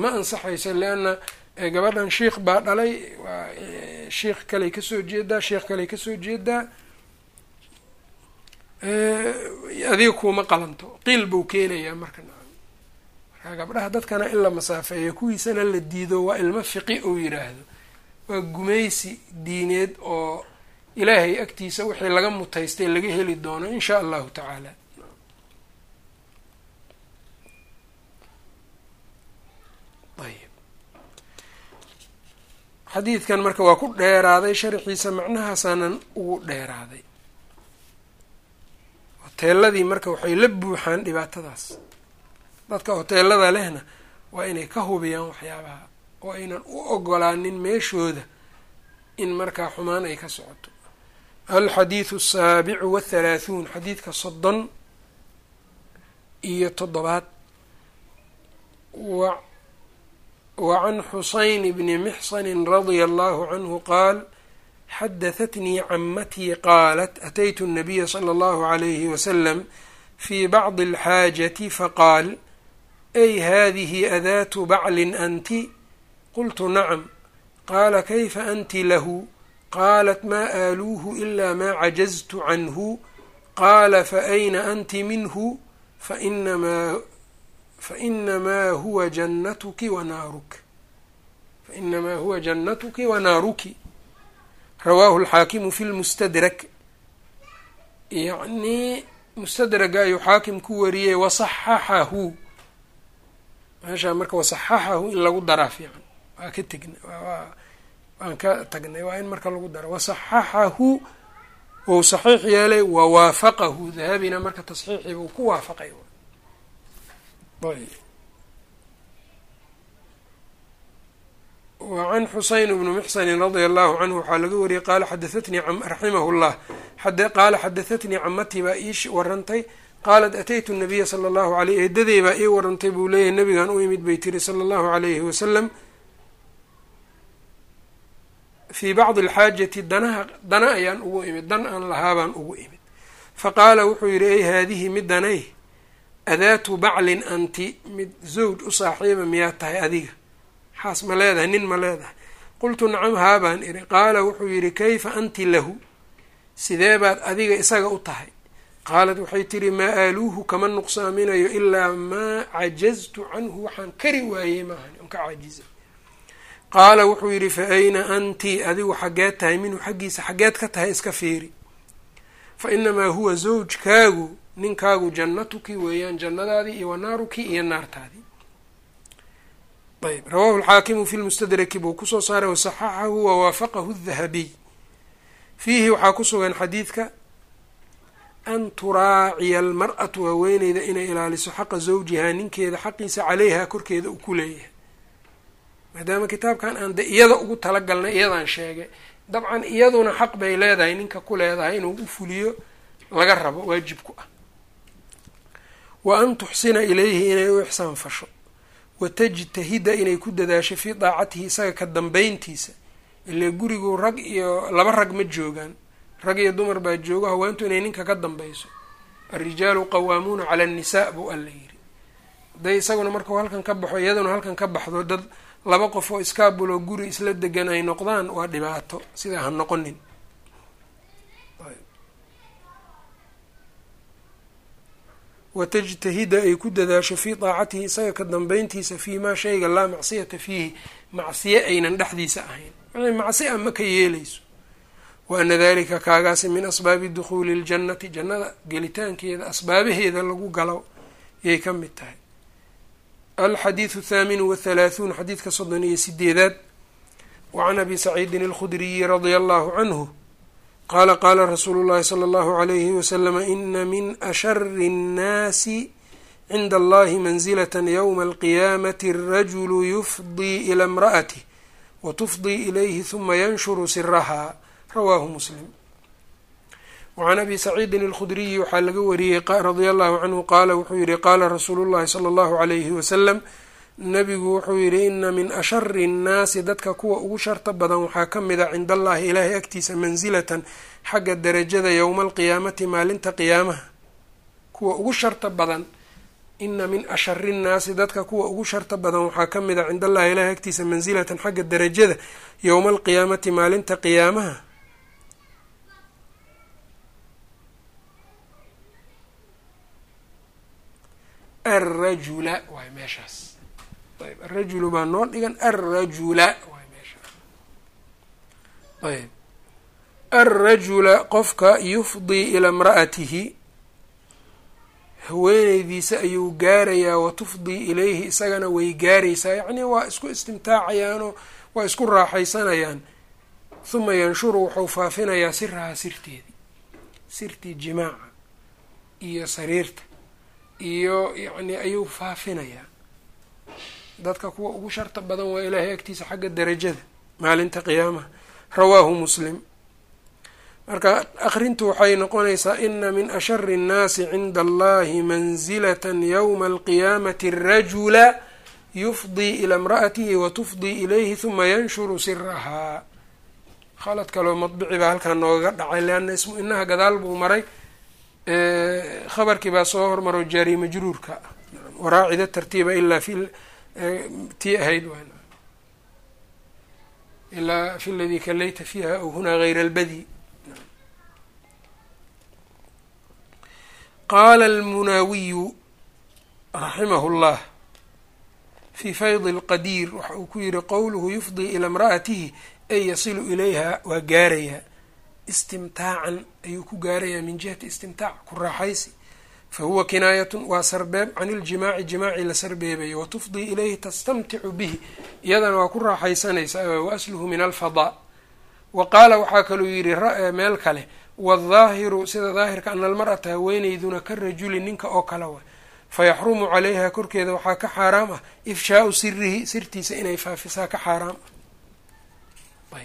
ma ansaxayso leanna gabadhan sheikh baa dhalay waa sheikh kaley ka soo jeedaa sheikh kaley ka soo jeedaa adiga kuuma qalanto. Qiil buu keenayaa marka. markaa gabdhaha dadkana in la masaafeeyo kuwiisana la diido waa ilmo fiqi uu yidhaahdo waa gumaysi diineed oo ilaahay agtiisa wixii laga mutaystay laga heli doono in shaa allahu tacaala. Ayb xadiidkan marka waa ku dheeraaday sharxiisa macnahaasaanan ugu dheeraaday. Hoteeladii marka waxay la buuxaan dhibaatadaas dadka hoteelada lehna waa inay ka hubiyaan waxyaabaha oo aynan u ogolaanin meeshooda in markaa xumaan ay ka socoto alxadiidu asaabicu wathalaahuun xadiidka soddon iyo toddobaad wa can xusayn bni mixsanin radia allahu canhu qaal xadahatnii camatii qaalat ataytu الnabiya slى اllahu عalayhi wasalam fi bacdi اlxaajati faqaal ay hadihi adaatu baclin anti qultu nacam qaala kayfa anti lahu qaalat maa aaluuhu ilaa maa cajaztu canhu qaala faayna anti minhu fainamaa huwa jannatuki wa naaruk fainamaa huwa jannatuki wa naaruki rawaahu alxaakimu fi lmustadrak yacnii mustadraga ayuu xaakim ku wariyey wasaxaxahu meeshaa marka wasaxaxahu in lagu daraa fiican waa ka tegna waan ka tagnay waa in marka lagu dara wasaxaxahu wou saxiix yeelay wawaafaqahu dahabina marka tasxiixii buu ku waafaqay. Wacan xuseyn bnu muxsani radia allahu canhu waxaa laga wariyey qaala xadaatnii raximahu llah qaala xadahatnii camatii baa ii warantay qaalat ataytu nabiya sala allahu aleyh eedaday baa ii warantay buu leeyahy nabigan u imid bay tiri sala allahu alayhi wasalam fii bacdi alxaajati danaha dana ayaan ugu imid dan aan lahaabaan ugu imid. Faqaala wuxuu yidhi ey haadihi midanay adaatu baclin anti mid zawj u saaxiiba miyaa tahay adiga? Xaas ma leedahay nin ma leedahay. Qultu nacam haabaan idhi. Qaala wuxuu yidhi kayfa anti lahu? Sidee baad adiga isaga u tahay qaalat waxay tidhi maa aaluuhu kama nuqsaaminayo ilaa maa cajaztu canhu. Waxaan kari waayey maahan on ka caajiza qaala wuxuu yidhi fa ayna anti? Adigu xaggeed tahay minhu xaggiisa xaggeed ka tahay iska fiiri. Fa inamaa huwa zawjkaagu ninkaagu jannatuki weeyaan jannadaadii iyo wanaaruki iyo naartaadii. Ayb rawaahu alxaakimu fi lmustadraki buu ku soo saaray wasaxaxahu wawaafaqahu dahabiy fiihi waxaa ku sugan xadiidka an turaaciya almar-atu haweeneyda inay ilaaliso xaqa zawjihaa ninkeeda xaqiisa caleyha korkeeda uu ku leeyahay. Maadaama kitaabkan aan de iyada ugu talagalnay iyadaan sheegay dabcan iyaduna xaq bay leedahay ninka ku leedahay inuu u fuliyo laga rabo waajib ku ah. Wa an tuxsina ilayhi inay u ixsaan fasho. Wa tajtahida inay ku dadaasho fii daacatihi isaga ka dambeyntiisa ile gurigu rag iyo laba rag ma joogaan rag iyo dumar baa joogo haweentu inay ninka ka dambeyso alrijaalu qawaamuuna cala annisaa buu alla yiri haday isaguna markuu halkan ka baxo iyaduna halkan ka baxdo dad laba qof oo iskaabuloo guri isla degan ay noqdaan waa dhibaato. Sidaa ha noqonin. Watajtahida ay ku dadaasho fii daacatihi isaga ka dambeyntiisa fii maa shayga laa macsiyata fiihi. Macsiye aynan dhexdiisa ahayn. Macsi a ma ka yeeleyso wa ana dalika kaagaasi min asbaabi dukhuuli ljannati jannada gelitaankeeda asbaabaheeda lagu galo yay ka mid tahay. Alxadiidu athaaminu wathalaahuun xadiidka soddon iyo sideedaad wacan abi saciidin alkhudriyi radia allahu canhu qaala qaala rasuulu llahi sala allahu alayhi wasalama ina min ashari nnaasi cinda allahi manzilata ywma alqiyaamati arajulu yufdii ila imra'atih wa tufdii ilayhi huma yanshuru siraha rawaahu muslim. Wacan abi saciidin alkhudriyi waxaa laga wariyey radia allahu canhu qaala wuxuu yihi qaala rasuulu llahi sala allahu alayhi wasalam nabigu wuxuu yidhi ina min ashari nnaasi dadka kuwa ugu sharta badan waxaa ka mid a cinda allahi ilaahay agtiisa mansilatan xagga darajada yowma alqiyaamati maalinta qiyaamaha. Kuwa ugu sharta badan ina min ashari nnaasi dadka kuwa ugu sharta badan waxaa ka mid a cinda allahi ilaahay agtiisa mansilatan xagga darajada yowma alqiyaamati maalinta qiyaamaha arrajula waay meeshaas ayb arajulu baa noo dhigan arrajula waay meesha ayb arrajula qofka yufdii ilaa imra'atihi haweeneydiisa ayuu gaarayaa wa tufdii ilayhi isagana way gaaraysaa yacnii waa isku istimtaacayaanoo waa isku raaxaysanayaan huma yanshuru wuxuu faafinayaa sirahaa sirteedii sirtii jimaaca iyo sariirta iyo yacni ayuu faafinayaa. Dadka kuwa ugu sharta badan waa ilaahay agtiisa xagga darajada maalinta qiyaamaha. Rawaahu muslim. Marka akrintu waxay noqonaysaa ina min ashari nnaasi cinda allahi mansilatan yowma alqiyaamati arajula yufdii ila imra'atihi wa tufdii ilayhi huma yanshuru sirahaa khalad kaloo madbici baa halkaa noogaga dhacay leanna ismu inaha gadaal buu maray khabarkii baa soo hormaro jaari majruurka waraacida tartiiba ilaa fi tii ahayd ilaa fi ladii kalayta fiiha aw hunaa gayra albadi qaala almunaawiyu raximahu llah fii fayd اlqadiir waxa uu ku yihi qowluhu yufdii ilaa imra'atihi ay yasilu ilayha waa gaarayaa istimtaacan ayuu ku gaarayaa min jihati istimtaac ku raaxaysi. Fa huwa kinaayatun waa sarbeeb. Can iljimaaci jimaaci la sarbeebayo watufdii ilayhi tastamticu bihi. Iyadana waa ku raaxaysanaysaa wa asluhu min alfadaa wa qaala waxaa kaluu yidhi meel kale. Waaldaahiru sida daahirka ana almar'ata haweeneyduna ka rajuli ninka oo kale wa. Fayaxrumu calayha korkeeda waxaa ka xaaraam ah. Ifshaau sirihi sirtiisa inay faafisaa ka xaaraam. Ah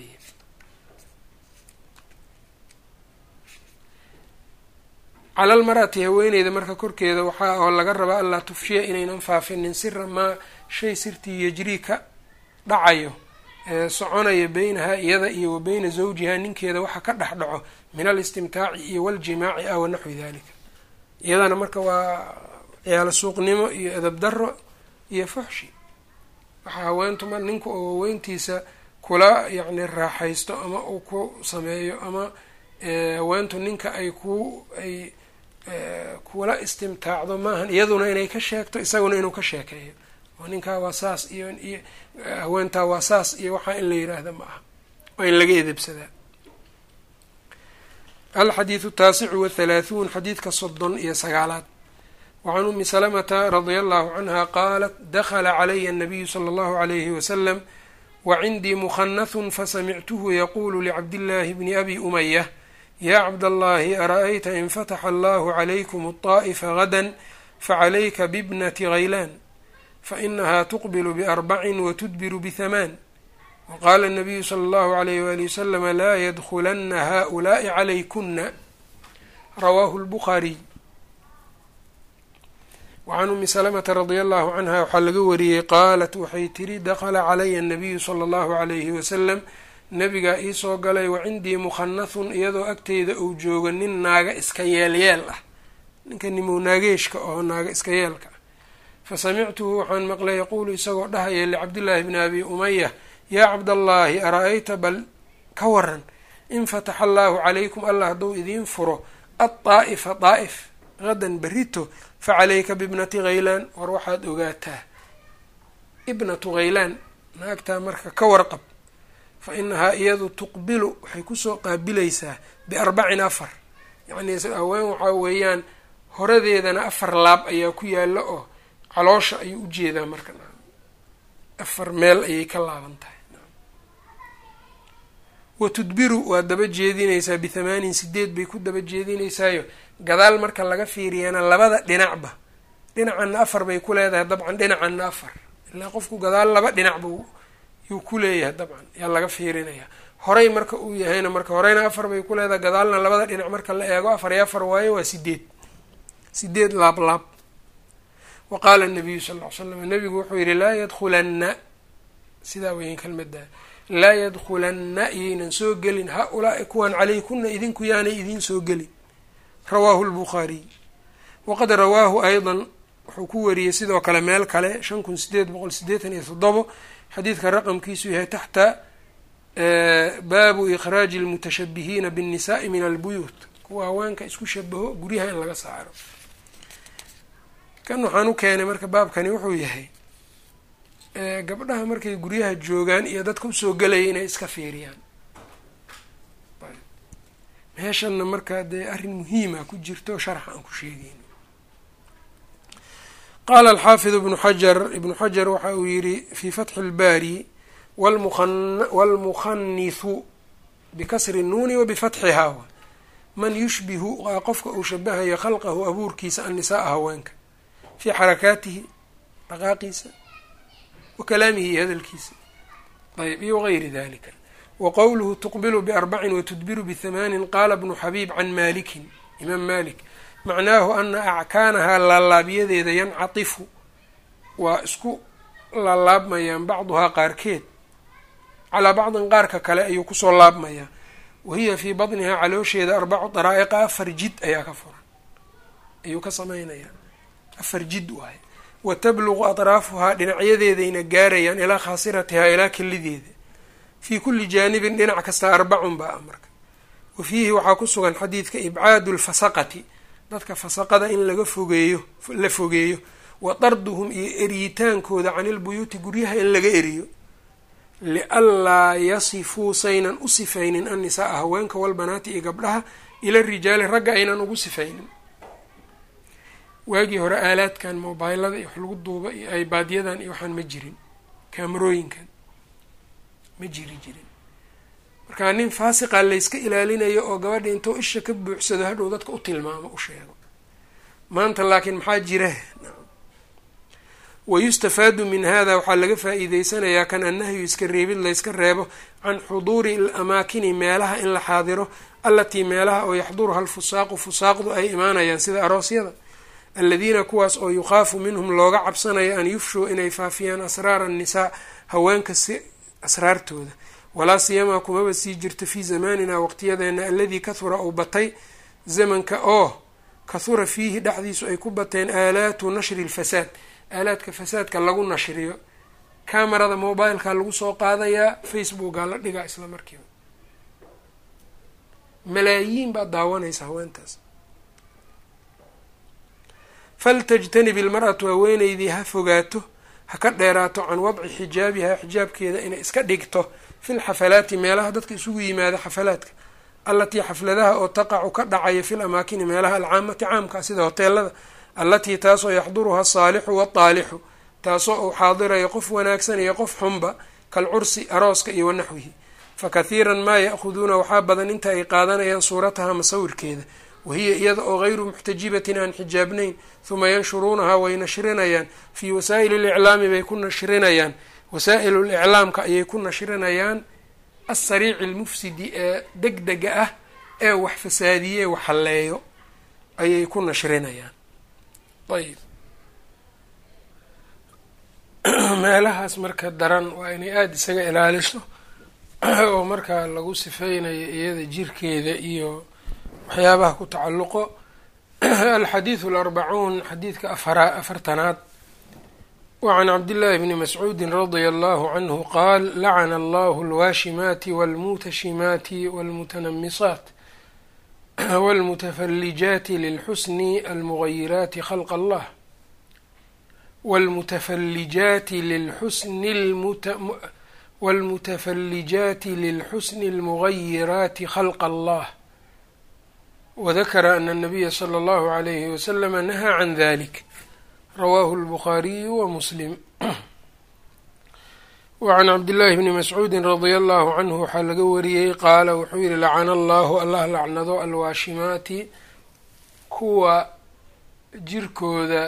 cala almar'ati haweeneyda marka korkeeda waxaa oo laga rabaa allaa tufshiya inaynan faafinin. Sira maa shay sirtii yajrii ka dhacayo ee soconaya beynaha iyada iyo wa beyna zawjiha ninkeeda waxa ka dhex dhaco min alistimtaaci iyo waljimaaci ah wa naxwi dalika iyadana marka waa ciyaalo suuqnimo iyo edab daro iyo fuxshi waxaa haweentu mar ninka oo haweentiisa kula yacni raaxaysto ama uu ku sameeyo ama haweentu ninka ay ku ay kula istimtaacdo maahan iyaduna inay ka sheegto isaguna inuu ka sheekeeyo. Oo ninkaa waa saas iyo iyo haweentaa waa saas iyo waxaa in la yiraahda ma aha. Waa in laga edebsadaa. Alxadiidu taasicu wathalaahuun xadiidka soddon iyo sagaalaad. Wacan umi salamata radia allahu canha qaalat dakla calaya anabiyu sala allahu alayhi wasalam wacindii mukhanahun fasamictuhu yaqulu licabdillahi bni abi umaya yaa cabdallaahi ara-ayta in fataxa allaahu calaykum adaa'ifa hadan facalayka bibnati khaylaan fainahaa tuqbilu biarbacin watudbiru bihamaan waqaala nabiyu sala allahu alayh waali wasalama laa yadkhulanna haaulaai calaykunna. Rawaahu lbukhaariy wacan umi salamata radia allahu canha waxaa laga wariyey qaalat waxay tiri dakala calaya anabiyu sala allahu alayhi wasalam nabigaa iisoo galay wacindii mukhanahun iyadoo agteyda uu joogo nin naaga iska yeelyeel ah. Ninka nimow naageeshka oo naaga iska yeelka. Ah fasamictuhu waxaan maqlay yaquulu isagoo dhahaya licabdillaahi bni abi umaya yaa cabdallaahi ara-ayta bal ka waran in fataxa allaahu calaykum allah hadduu idiin furo addaa'ifa daa'if hadan berito facalayka bibnati khaylaan war waxaad ogaataa. Ibnatu khaylaan naagtaa marka ka warqab fa inahaa iyadu tuqbilu waxay ku soo qaabilaysaa biarbacin afar. Yacnii haween waxaa weeyaan horadeedana afar laab ayaa ku yaalla oo caloosha ayuu u jeedaa marka. Afar meel ayay ka laaban tahay. Wa tudbiru waa daba jeedinaysaa bithamaanin sideed bay ku daba jeedinaysaayo. Gadaal marka laga fiiriyana labada dhinacba dhinacanna afar bay ku leedahay dabcan dhinacanna afar. Ilaa qofku gadaal laba dhinacba yuu ku leeyahay dabcan yaa laga fiirinayaa horay marka uu yahayna marka horeyna afar bay ku leedahay gadaalna labada dhinac marka la eego afar iyo afar waayo waa sideed. Sideed laab laab. Wa qaala nabiyu sal ll ly slam nabigu wuxuu yihi laa yadkulanna sidaa weyan kelmada laa yadkulanna iyaynan soo gelin ha-ulaai kuwan calaykuna idinku yaanay idiin soo gelin. Rawaahu lbukhaariy waqad rawaahu aydan wuxuu ku wariyey sidoo kale meel kale shan kun sideed boqol sideetan iyo toddobo xadiidka raqamkiisu yahay taxta baabu ikhraaji lmutashabihiina binnisaai min albuyuut. Kuwa haweenka isku shabaho guryaha in laga saaro. Kan waxaan u keenay marka baabkani wuxuu yahay gabdhaha markay guryaha joogaan iyo dadka u soo gelaya inay iska fiiriyaan. Meeshanna markaa dee arrin muhiima ku jirto sharxa aan ku sheegeyn qaala alxaafid ibnu xajar ibnu xajar waxa uu yidhi fii fatxi اlbaari wاlmukhanisu bikasri الnuuni wa bifatxihaa man yushbihu waa qofka uu shabahayo khalqahu abuurkiisa annisaaa haweenka fii xarakaatihi dhaqaaqiisa wa kalaamihi iyo hadalkiisa ayb iyo wagayri dalika wa qowluhu tuqbilu biarbacin watudbiru bihamaanin qaala bnu xabiib can malikin imaam malik macnaahu ana ackaanahaa laalaabyadeeda yancatifu. Waa isku laalaabmayaan bacduhaa qaarkeed. Calaa bacdin qaarka kale ayuu ku soo laabmayaa. Wahiya fii badnihaa caloosheeda arbacu daraa'iqa afar jid ayaa ka furan. Ayuu ka samaynayaa. Afar jid waaye. Wa tabluqu atraafuhaa dhinacyadeedayna gaarayaan ilaa khaasiratihaa ilaa kelideeda fii kulli jaanibin dhinac kasta arbacun baa marka. Wa fiihi waxaa ku sugan xadiidka ibcaadu lfasaqati dadka fasaqada in laga fogeeyo la fogeeyo. Wa darduhum iyo eryitaankooda can ilbuyuuti guryaha in laga eriyo. Lianlaa yasifuu saynan u sifaynin annisaaa haweenka walbanaati iyo gabdhaha ila rijaali ragga aynan ugu sifaynin. Waagii hore aalaadkan mobaylada iyo wax lagu duuba iyo aybaadyadan iyo waxaan ma jirin. Kaamarooyinkan ma jiri jirin marka nin faasiqa layska ilaalinayo oo gabadha intuu isha ka buuxsado hadhow dadka u tilmaamo u sheego. Maanta laakiin maxaa jira? Wayustafaadu min hada waxaa laga faa-iideysanayaa kan annahyu iska reebid layska reebo can xuduuri alamaakini meelaha in la xaadiro allatii meelaha oo yaxduruha alfusaaqu fusaaqdu ay imaanayaan sida aroosyada. Aladiina kuwaas oo yukhaafu minhum looga cabsanayo an yufshuu inay faafiyaan asraara annisaa haweenka si asraartooda walaa siyamaa kumaba sii jirto fii zamaanina waqtiyadeena aladii kahura uu batay zamanka oo kahura fiihi dhexdiisu ay ku bateen aalaatu nashri lfasaad aalaadka fasaadka lagu nashriyo camerada mobileka lagu soo qaadayaa facebooka la dhigaa isla markiiba. Malaayiin baad daawanaysa haweentaas faltajtanib ilmar-atu haweeneydii ha fogaato ha ka dheeraato can wadci xijaabiha xijaabkeeda inay iska dhigto fil xafalaati meelaha dadka isugu yimaada xafalaadka allatii xafladaha oo taqacu ka dhacaya fil amaakini meelaha alcaamati caamka sida hoteelada allatii taasoo yaxduruha asaalixu waataalixu taasoo uu xaadirayo qof wanaagsan iyo qof xunba kalcursi arooska iyo wanaxwihi fa kathiiran maa ya-khuduuna waxaa badan inta ay qaadanayaan suurataha masawirkeeda wahiya iyada oo gayru muxtajibatin aan xijaabnayn huma yanshuruunahaa way nashrinayaan fii wasaa'ili liclaami bay ku nashrinayaan wasaa-il liclaamka ayay ku nashrinayaan assariici almufsidi ee deg dega ah ee wax fasaadiye wax halleeyo ayay ku nashrinayaan ayb [CLEARS THROAT] meelahaas marka daran waa inay aada isaga ilaaliso [CLEARS THROAT] oo markaa lagu sifeynayo iyada jirkeeda iyo waxyaabaha ku tacalluqo. [CLEARS THROAT] Alxadiidu alarbacuun xadiidka afara afartanaad wacan cabdillaahi bni mascuudin radia allahu canhu qaal lacana allahu alwaashimaati walmutashimaati walmutanamisaat [CLEARS THROAT] walmutafallijaati lilxusni almugayiraati khalqa allah wlmutafallijaati lilxusni almugayiraati khalqa allah. Wadakara ana anabiya sala allahu alayhi wasalama nahaa can dalik rawaahu اlbukhaariyu wa muslim wacan cabdillaahi bni mascuudi radia allahu canhu waxaa laga wariyey qaala wuxuu yihi lacana allahu allah lacnado alwaashimaati kuwa jirkooda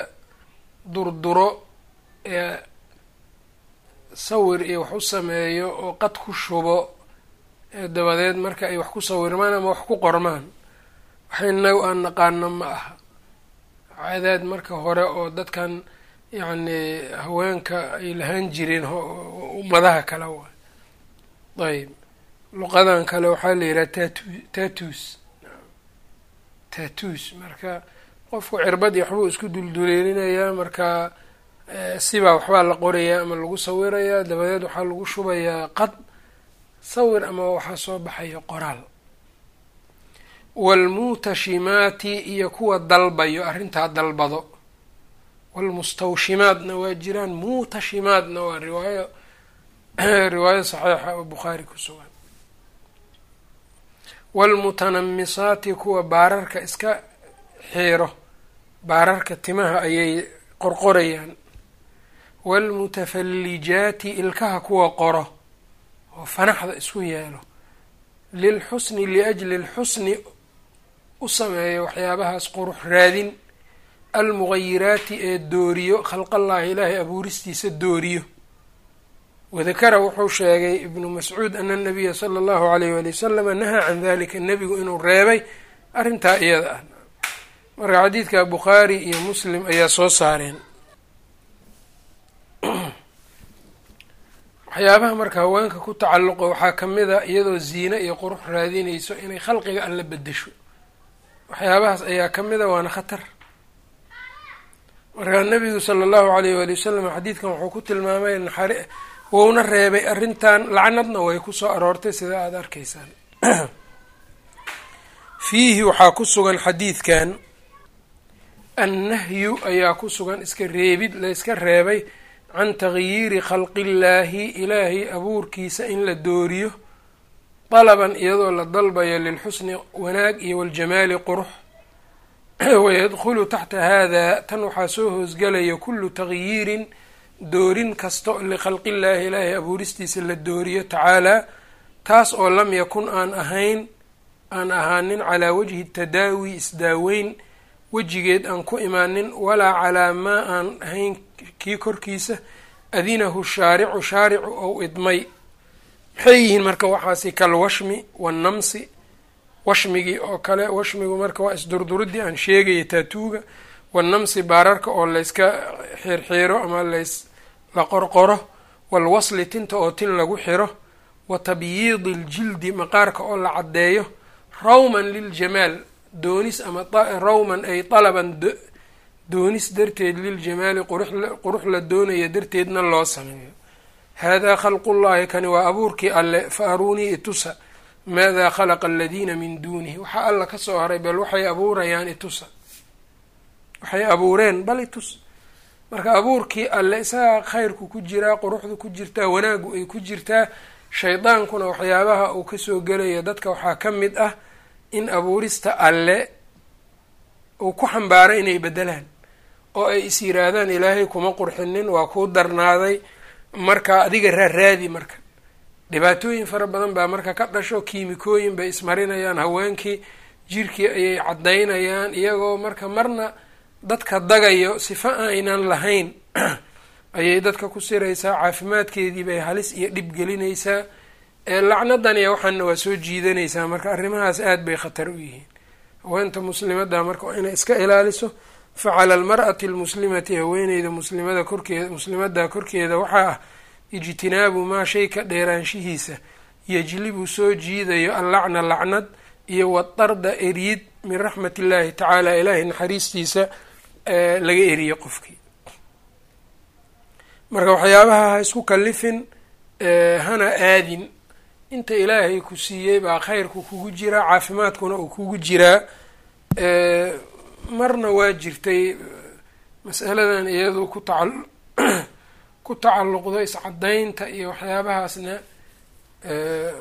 durduro ee sawir iyo wax u sameeyo oo qad ku shubo ee dabadeed marka ay wax ku sawirmaan ama wax ku qormaan wax inagu aan naqaano ma aha cadaad marka hore oo dadkan yacni haweenka ay lahaan jireen ummadaha kale waay ayb luqadan kale waxaa la yidhaha tatu tatus tatus marka qofku cirbad iyo waxbuu isku dulduleelinayaa marka sibaa waxbaa la qorayaa ama lagu sawirayaa dabadeed waxaa lagu shubayaa qad sawir ama waxaa soo baxayo qoraal waalmuutashimaati iyo kuwa dalbayo arrintaa dalbado waalmustawshimaadna waa jiraan muutashimaadna waa riwaayo riwaayo saxiixa oo bukhaari ku sugan waalmutanamisaati kuwa baararka iska xiiro baararka timaha ayay qorqorayaan waalmutafallijaati ilkaha kuwa qoro oo fanaxda isku yeelo lilxusni liajli lxusni u sameeyo waxyaabahaas qurux raadin almugayiraati ee dooriyo khalqallaahi ilaahay abuuristiisa dooriyo. Wadakara wuxuu sheegay ibnu mascuud ana anabiya sala allahu alayh wali wasalama nahaa can dalika nebigu inuu reebay arrintaa iyada ah. Marka xadiidka bukhaari iyo muslim ayaa soo saareen. Waxyaabaha marka haweenka ku tacalluqo waxaa ka mid a iyadoo ziine iyo qurux raadinayso inay khalqiga alla bedesho waxyaabahaas ayaa ka mid a waana khatar. Markaa nabigu sala allahu alayh waali wasalam xadiidkan wuxuu ku tilmaamay naxari wouna reebay arrintan lacnadna way ku soo aroortay sida aada arkaysaan. [CLEARS THROAT] Fiihi waxaa ku sugan xadiidkan annahyu ayaa ku sugan iska reebid la iska reebay can tagyiiri khalqillaahi ilaahay abuurkiisa in la dooriyo dalaban iyadoo la dalbayo lilxusni wanaag iyo waljamaali qurux. [CLEARS THROAT] Wayadkhulu taxta hada tan waxaa soo hoosgelaya kullu tagyiirin doorin kasto likhalqillaahi ilaahay abuuristiisa la dooriyo tacaalaa taas oo lam yakun aan ahayn aan ahaanin calaa wajhi tadaawi isdaaweyn wejigeed aan ku imaanin walaa calaa maa aan ahayn kii korkiisa adinahu shaaricu shaaricu ou idmay maxay yihiin marka waxaasi kalwashmi wannamsi washmigii oo kale washmigu marka waa isdurduridii aan sheegaya taatuuga wannamsi baararka oo layska xirxiiro ama lays la qorqoro walwasli tinta oo tin lagu xiro wa tabyiidi ljildi maqaarka oo la caddeeyo rawman liljamaal doonis ama rawman ay dalaban doonis darteed liljamaali qurux la doonaya darteedna loo sameeyo haadaa khalqullaahi kani waa abuurkii alle fa aruunii itusa maadaa khalaqa aladiina min duunihi waxaa alla ka soo haray bal waxay abuurayaan itusa waxay abuureen bal itus marka abuurkii alle isagaa khayrku ku jiraa quruxdu ku jirtaa wanaagu ay ku jirtaa shaydaankuna waxyaabaha uu ka soo gelaya dadka waxaa ka mid ah in abuurista alle uu ku xambaaro inay beddelaan oo ay is yiraahdaan ilaahay kuma qurxinin waa kuu darnaaday marka adiga raaraadi marka. Dhibaatooyin fara badan baa marka ka dhasho kiimikooyin bay ismarinayaan haweenkii jirkii ayay caddaynayaan iyagoo marka marna dadka dagayo sifo aynan lahayn [CLEARS THROAT] ayay dadka ku siraysaa caafimaadkeedii bay halis iyo dhib gelinaysaa lacnadan iyo waxaana waa soo jiidanaysaa marka arrimahaas aada bay khatar u yihiin. Haweenta muslimada marka waa inay iska ilaaliso facala almar'ati almuslimati haweeneyda muslimada korkeeda muslimada korkeeda waxaa ah ijtinaabu maa shay ka dheeraanshihiisa yejlibu soo jiidayo allacna lacnad iyo wadarda eryid min raxmat illaahi tacaala ilaahay naxariistiisa laga eriyo qofkii. Marka waxyaabaha ha isku kalifin hana aadin. Inta ilaahay ku siiyey baa khayrku kugu jiraa caafimaadkuna uu kugu jiraa marna waa jirtay masaladan iyadu ku taca [CLEARS THROAT] ku tacalluqdo iscadaynta iyo waxyaabahaasna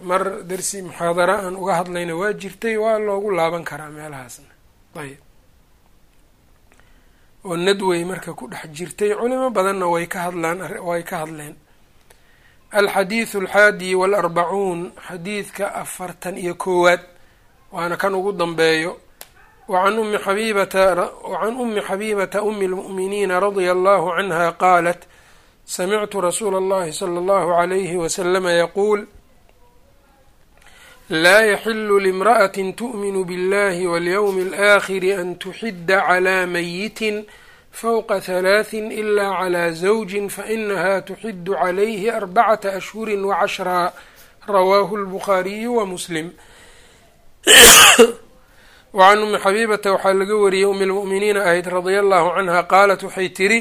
mar darsi muxaadara aan uga hadlayna waa jirtay waa loogu laaban karaa meelahaasna. Ayb oo nadwey marka ku dhex jirtay culimo badanna way ka hadlaan way ka hadleen. Alxadiidu alxaadi waalarbacuun xadiidka afartan iyo koowaad waana kan ugu dambeeyo wacan umi xabibata wacan umi xabiibata umi lmu'miniina radia allahu canha qaalat samictu rasuula اllahi salى اllahu عalayhi waslama yaquul laa yaxilu limra'ati tu'minu biاllahi walyowmi اlآakhiri an tuxida calى mayitin fوqa ثلاث إlا عlى زوج faإnaha تxid عlayhi أربcaةa أshهuri وcشhرa rawaahu الbخaariyu وmsلm wacan umi xabiibata waxaa laga wariyey umi lmu'miniina ahayd radia allahu canha qaalat waxay tiri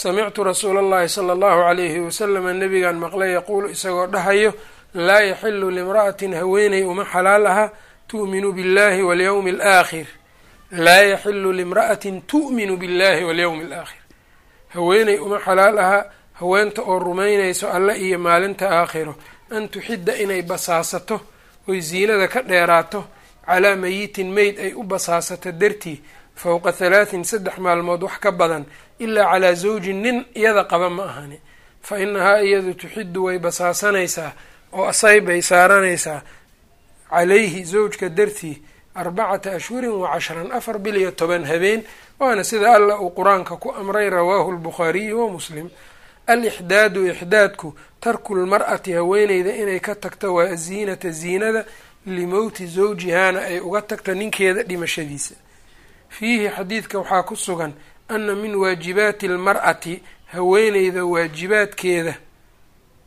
samictu rasuul allahi sala allahu calayhi wasalama nebigan maqlay yaquulu isagoo dhahayo laa yaxilu limra'atin haweeney uma xalaal aha tu'minu billahi walyowmi alaakhir laa yaxilu limra'atin tu'minu billahi walyowmi alaakhir haweeney uma xalaal aha haweenta oo rumaynayso alle iyo maalinta aakhiro. An tuxidda inay basaasato oy ziinada ka dheeraato calaa mayitin meyd ay u basaasato dartii fowqa halaatin saddex maalmood wax ka badan ilaa calaa zawjin nin iyada qaba ma ahani. Fa inahaa iyadu tuxiddu way basaasanaysaa oo asay bay saaranaysaa calayhi zawjka dartii arbacata ashhurin wa cashran afar bil iyo toban habeen waana sida alla uu qur'aanka ku amray rawaahu lbukhaariyu wa muslim. Alixdaadu ixdaadku tarku lmar'ati haweeneyda inay ka tagto waa aziinata ziinada limowti zawjihaana ay uga tagto ninkeeda dhimashadiisa. Fiihi xadiidka waxaa ku sugan ana min waajibaati almar'ati haweeneyda waajibaadkeeda.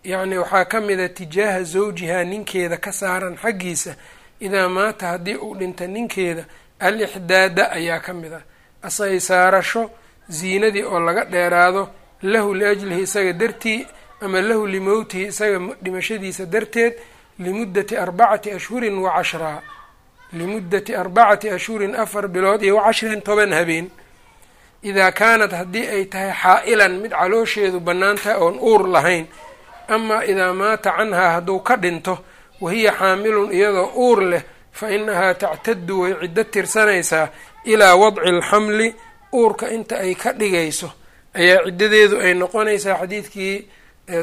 Yacni waxaa ka mida tijaaha zawjihaa ninkeeda ka saaran xaggiisa. Idaa maata haddii uu dhinta ninkeeda al-ixdaada ayaa ka mid ah asay saarasho ziinadii oo laga dheeraado lahu liajlihi isaga dartii ama lahu limowtihi isaga dhimashadiisa darteed limuddati arbacati ashhurin wa cashraa limuddati arbacati ashhurin afar bilood iyo wacashrin toban habeen idaa kaanat haddii ay tahay xaa-ilan mid caloosheedu bannaan tahay oon uur lahayn amaa idaa maata canhaa hadduu ka dhinto wahiya xaamilun iyadoo uur leh fa inahaa tactadu way ciddo tirsanaysaa ilaa wadci alxamli uurka inta ay ka dhigayso ayaa ciddadeedu ay noqonaysaa xadiidkii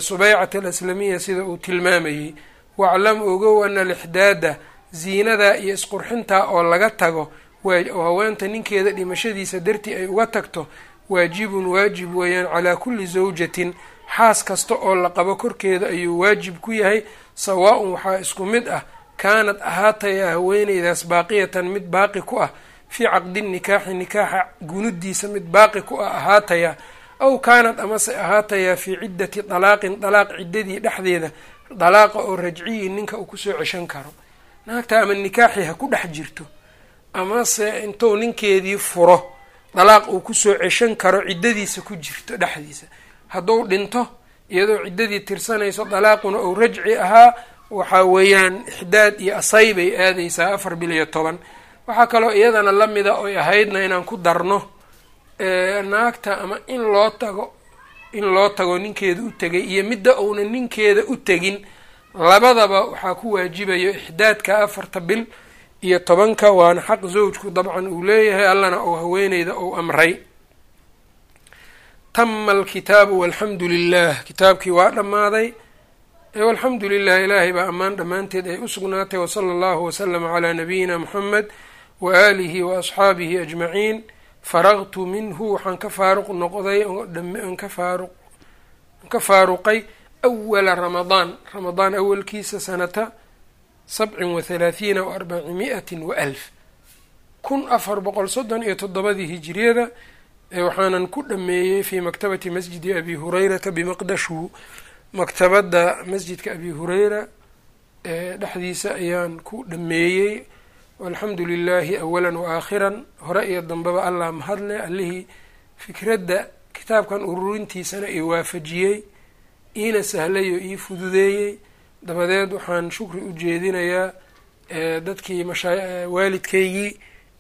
subeycat alaslamiya sida uu tilmaamayey waclam ogow ana alixdaada ziinada iyo isqurxintaa oo laga tago oo haweenta ninkeeda dhimashadiisa dartii ay uga tagto waajibun waajib weeyaan calaa kulli zawjatin xaas kasta oo la qabo korkeeda ayuu waajib ku yahay sawaa-un waxaa isku mid ah kaanad ahaataya haweeneydaas baaqiyatan mid baaqi ku ah fii caqdi nikaaxi nikaaxa gunudiisa mid baaqi ku ah ahaataya aw kaanad amase ahaataya fii ciddati dalaaqin dalaaq ciddadii dhexdeeda dalaaqa oo rajciyi ninka uu ku soo ceshan karo. Naagta ama nikaaxi ha ku dhex jirto amase intuu ninkeedii furo dalaaq uu ku soo ceshan karo ciddadiisa ku jirto dhexdiisa. Hadduu dhinto iyadoo ciddadii tirsanayso dalaaquna uu rajci ahaa waxaa weeyaan ixdaad iyo asay bay aadaysaa afar bil iyo toban. Waxaa kaloo iyadana lamida oy ahaydna inaan ku darno naagta ama in loo tago in loo tago ninkeeda u tegay iyo midda uuna ninkeeda u tegin labadaba waxaa ku waajibayo ixdaadka afarta bil iyo tobanka waana xaq zawjku dabcan uu leeyahay allana ou haweeneyda ou amray. Tama alkitaabu walxamdu lilah kitaabkii waa dhammaaday. Walxamdu lilah ilaahay baa ammaan dhammaanteed ay u sugnaatay wasala allahu waslama calaa nabiyina muxamed wa aalihi wa asxaabihi ajmaciin faraqtu minhu waxaan ka faaruq noqday ka faaruq ka faaruqay awala ramadaan. Ramadaan awalkiisa sanata sabcin wa halaathiina wa arbacimiatin wa alf. Kun afar boqol soddon iyo toddobadii hijiriyada waxaanan ku dhameeyey fii maktabati masjidi abi hurayrata bimaqdashu maktabadda masjidka abi hureyra dhexdiisa ayaan ku dhameeyey walxamdu lilaahi awalan wa aakhiran. Hore iyo dambeba allah mahadle allihii fikradda kitaabkan ururintiisana ii waafajiyey iina sahlay oo ii fududeeyey. Dabadeed waxaan shukri u jeedinayaa dadkii mashaa waalidkaygii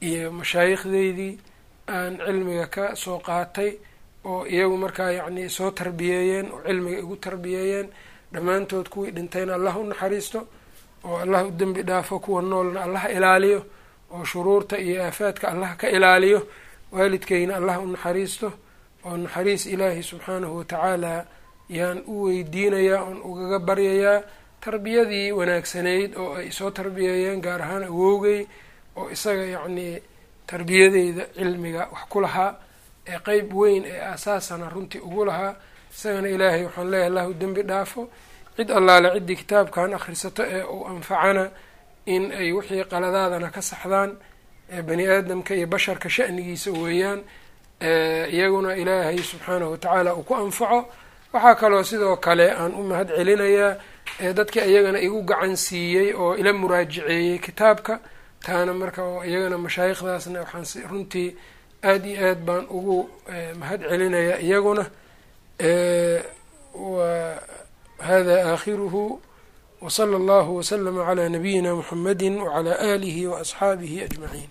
iyo mashaayikhdeydii aan cilmiga ka soo qaatay oo iyagu markaa yacni soo tarbiyeeyeen oo cilmiga igu tarbiyeeyeen dhammaantood kuwii dhintayna allah u naxariisto oo allah u dembi dhaafo kuwa noolna allah ilaaliyo oo shuruurta iyo aafaadka allah ka ilaaliyo waalidkayna allah u naxariisto oo naxariis ilaahi subxaanahu watacaala yaan u weydiinayaa oon ugaga baryayaa tarbiyadii wanaagsanayd oo ay soo tarbiyeeyeen gaar ahaan awowgay oo isaga yacnii tarbiyadeyda cilmiga wax ku lahaa ee qeyb weyn ee aasaasana runtii ugu lahaa. Isagana ilaahay waxaan leeyahay allahu dembi dhaafo cid allaale ciddii kitaabkan akhrisato ee uu anfacana in ay wixii qaladaadana ka saxdaan bani aadamka iyo basharka sha'nigiisa weeyaan iyaguna ilaahay subxaanahu watacaala uu ku anfaco. Waxaa kaloo sidoo kale aan u mahad celinayaa dadkii iyagana igu gacan siiyey oo ila muraajiceeyey kitaabka. Taana marka iyagana mashaayikhdaasna waxaan runtii aada iyo aad baan ugu mahad celinayaa iyaguna hada aakhiruhu wsala allahu waslama calaa nabiyina muxamadi wacalaa aalihi waasxaabihi ajmaciin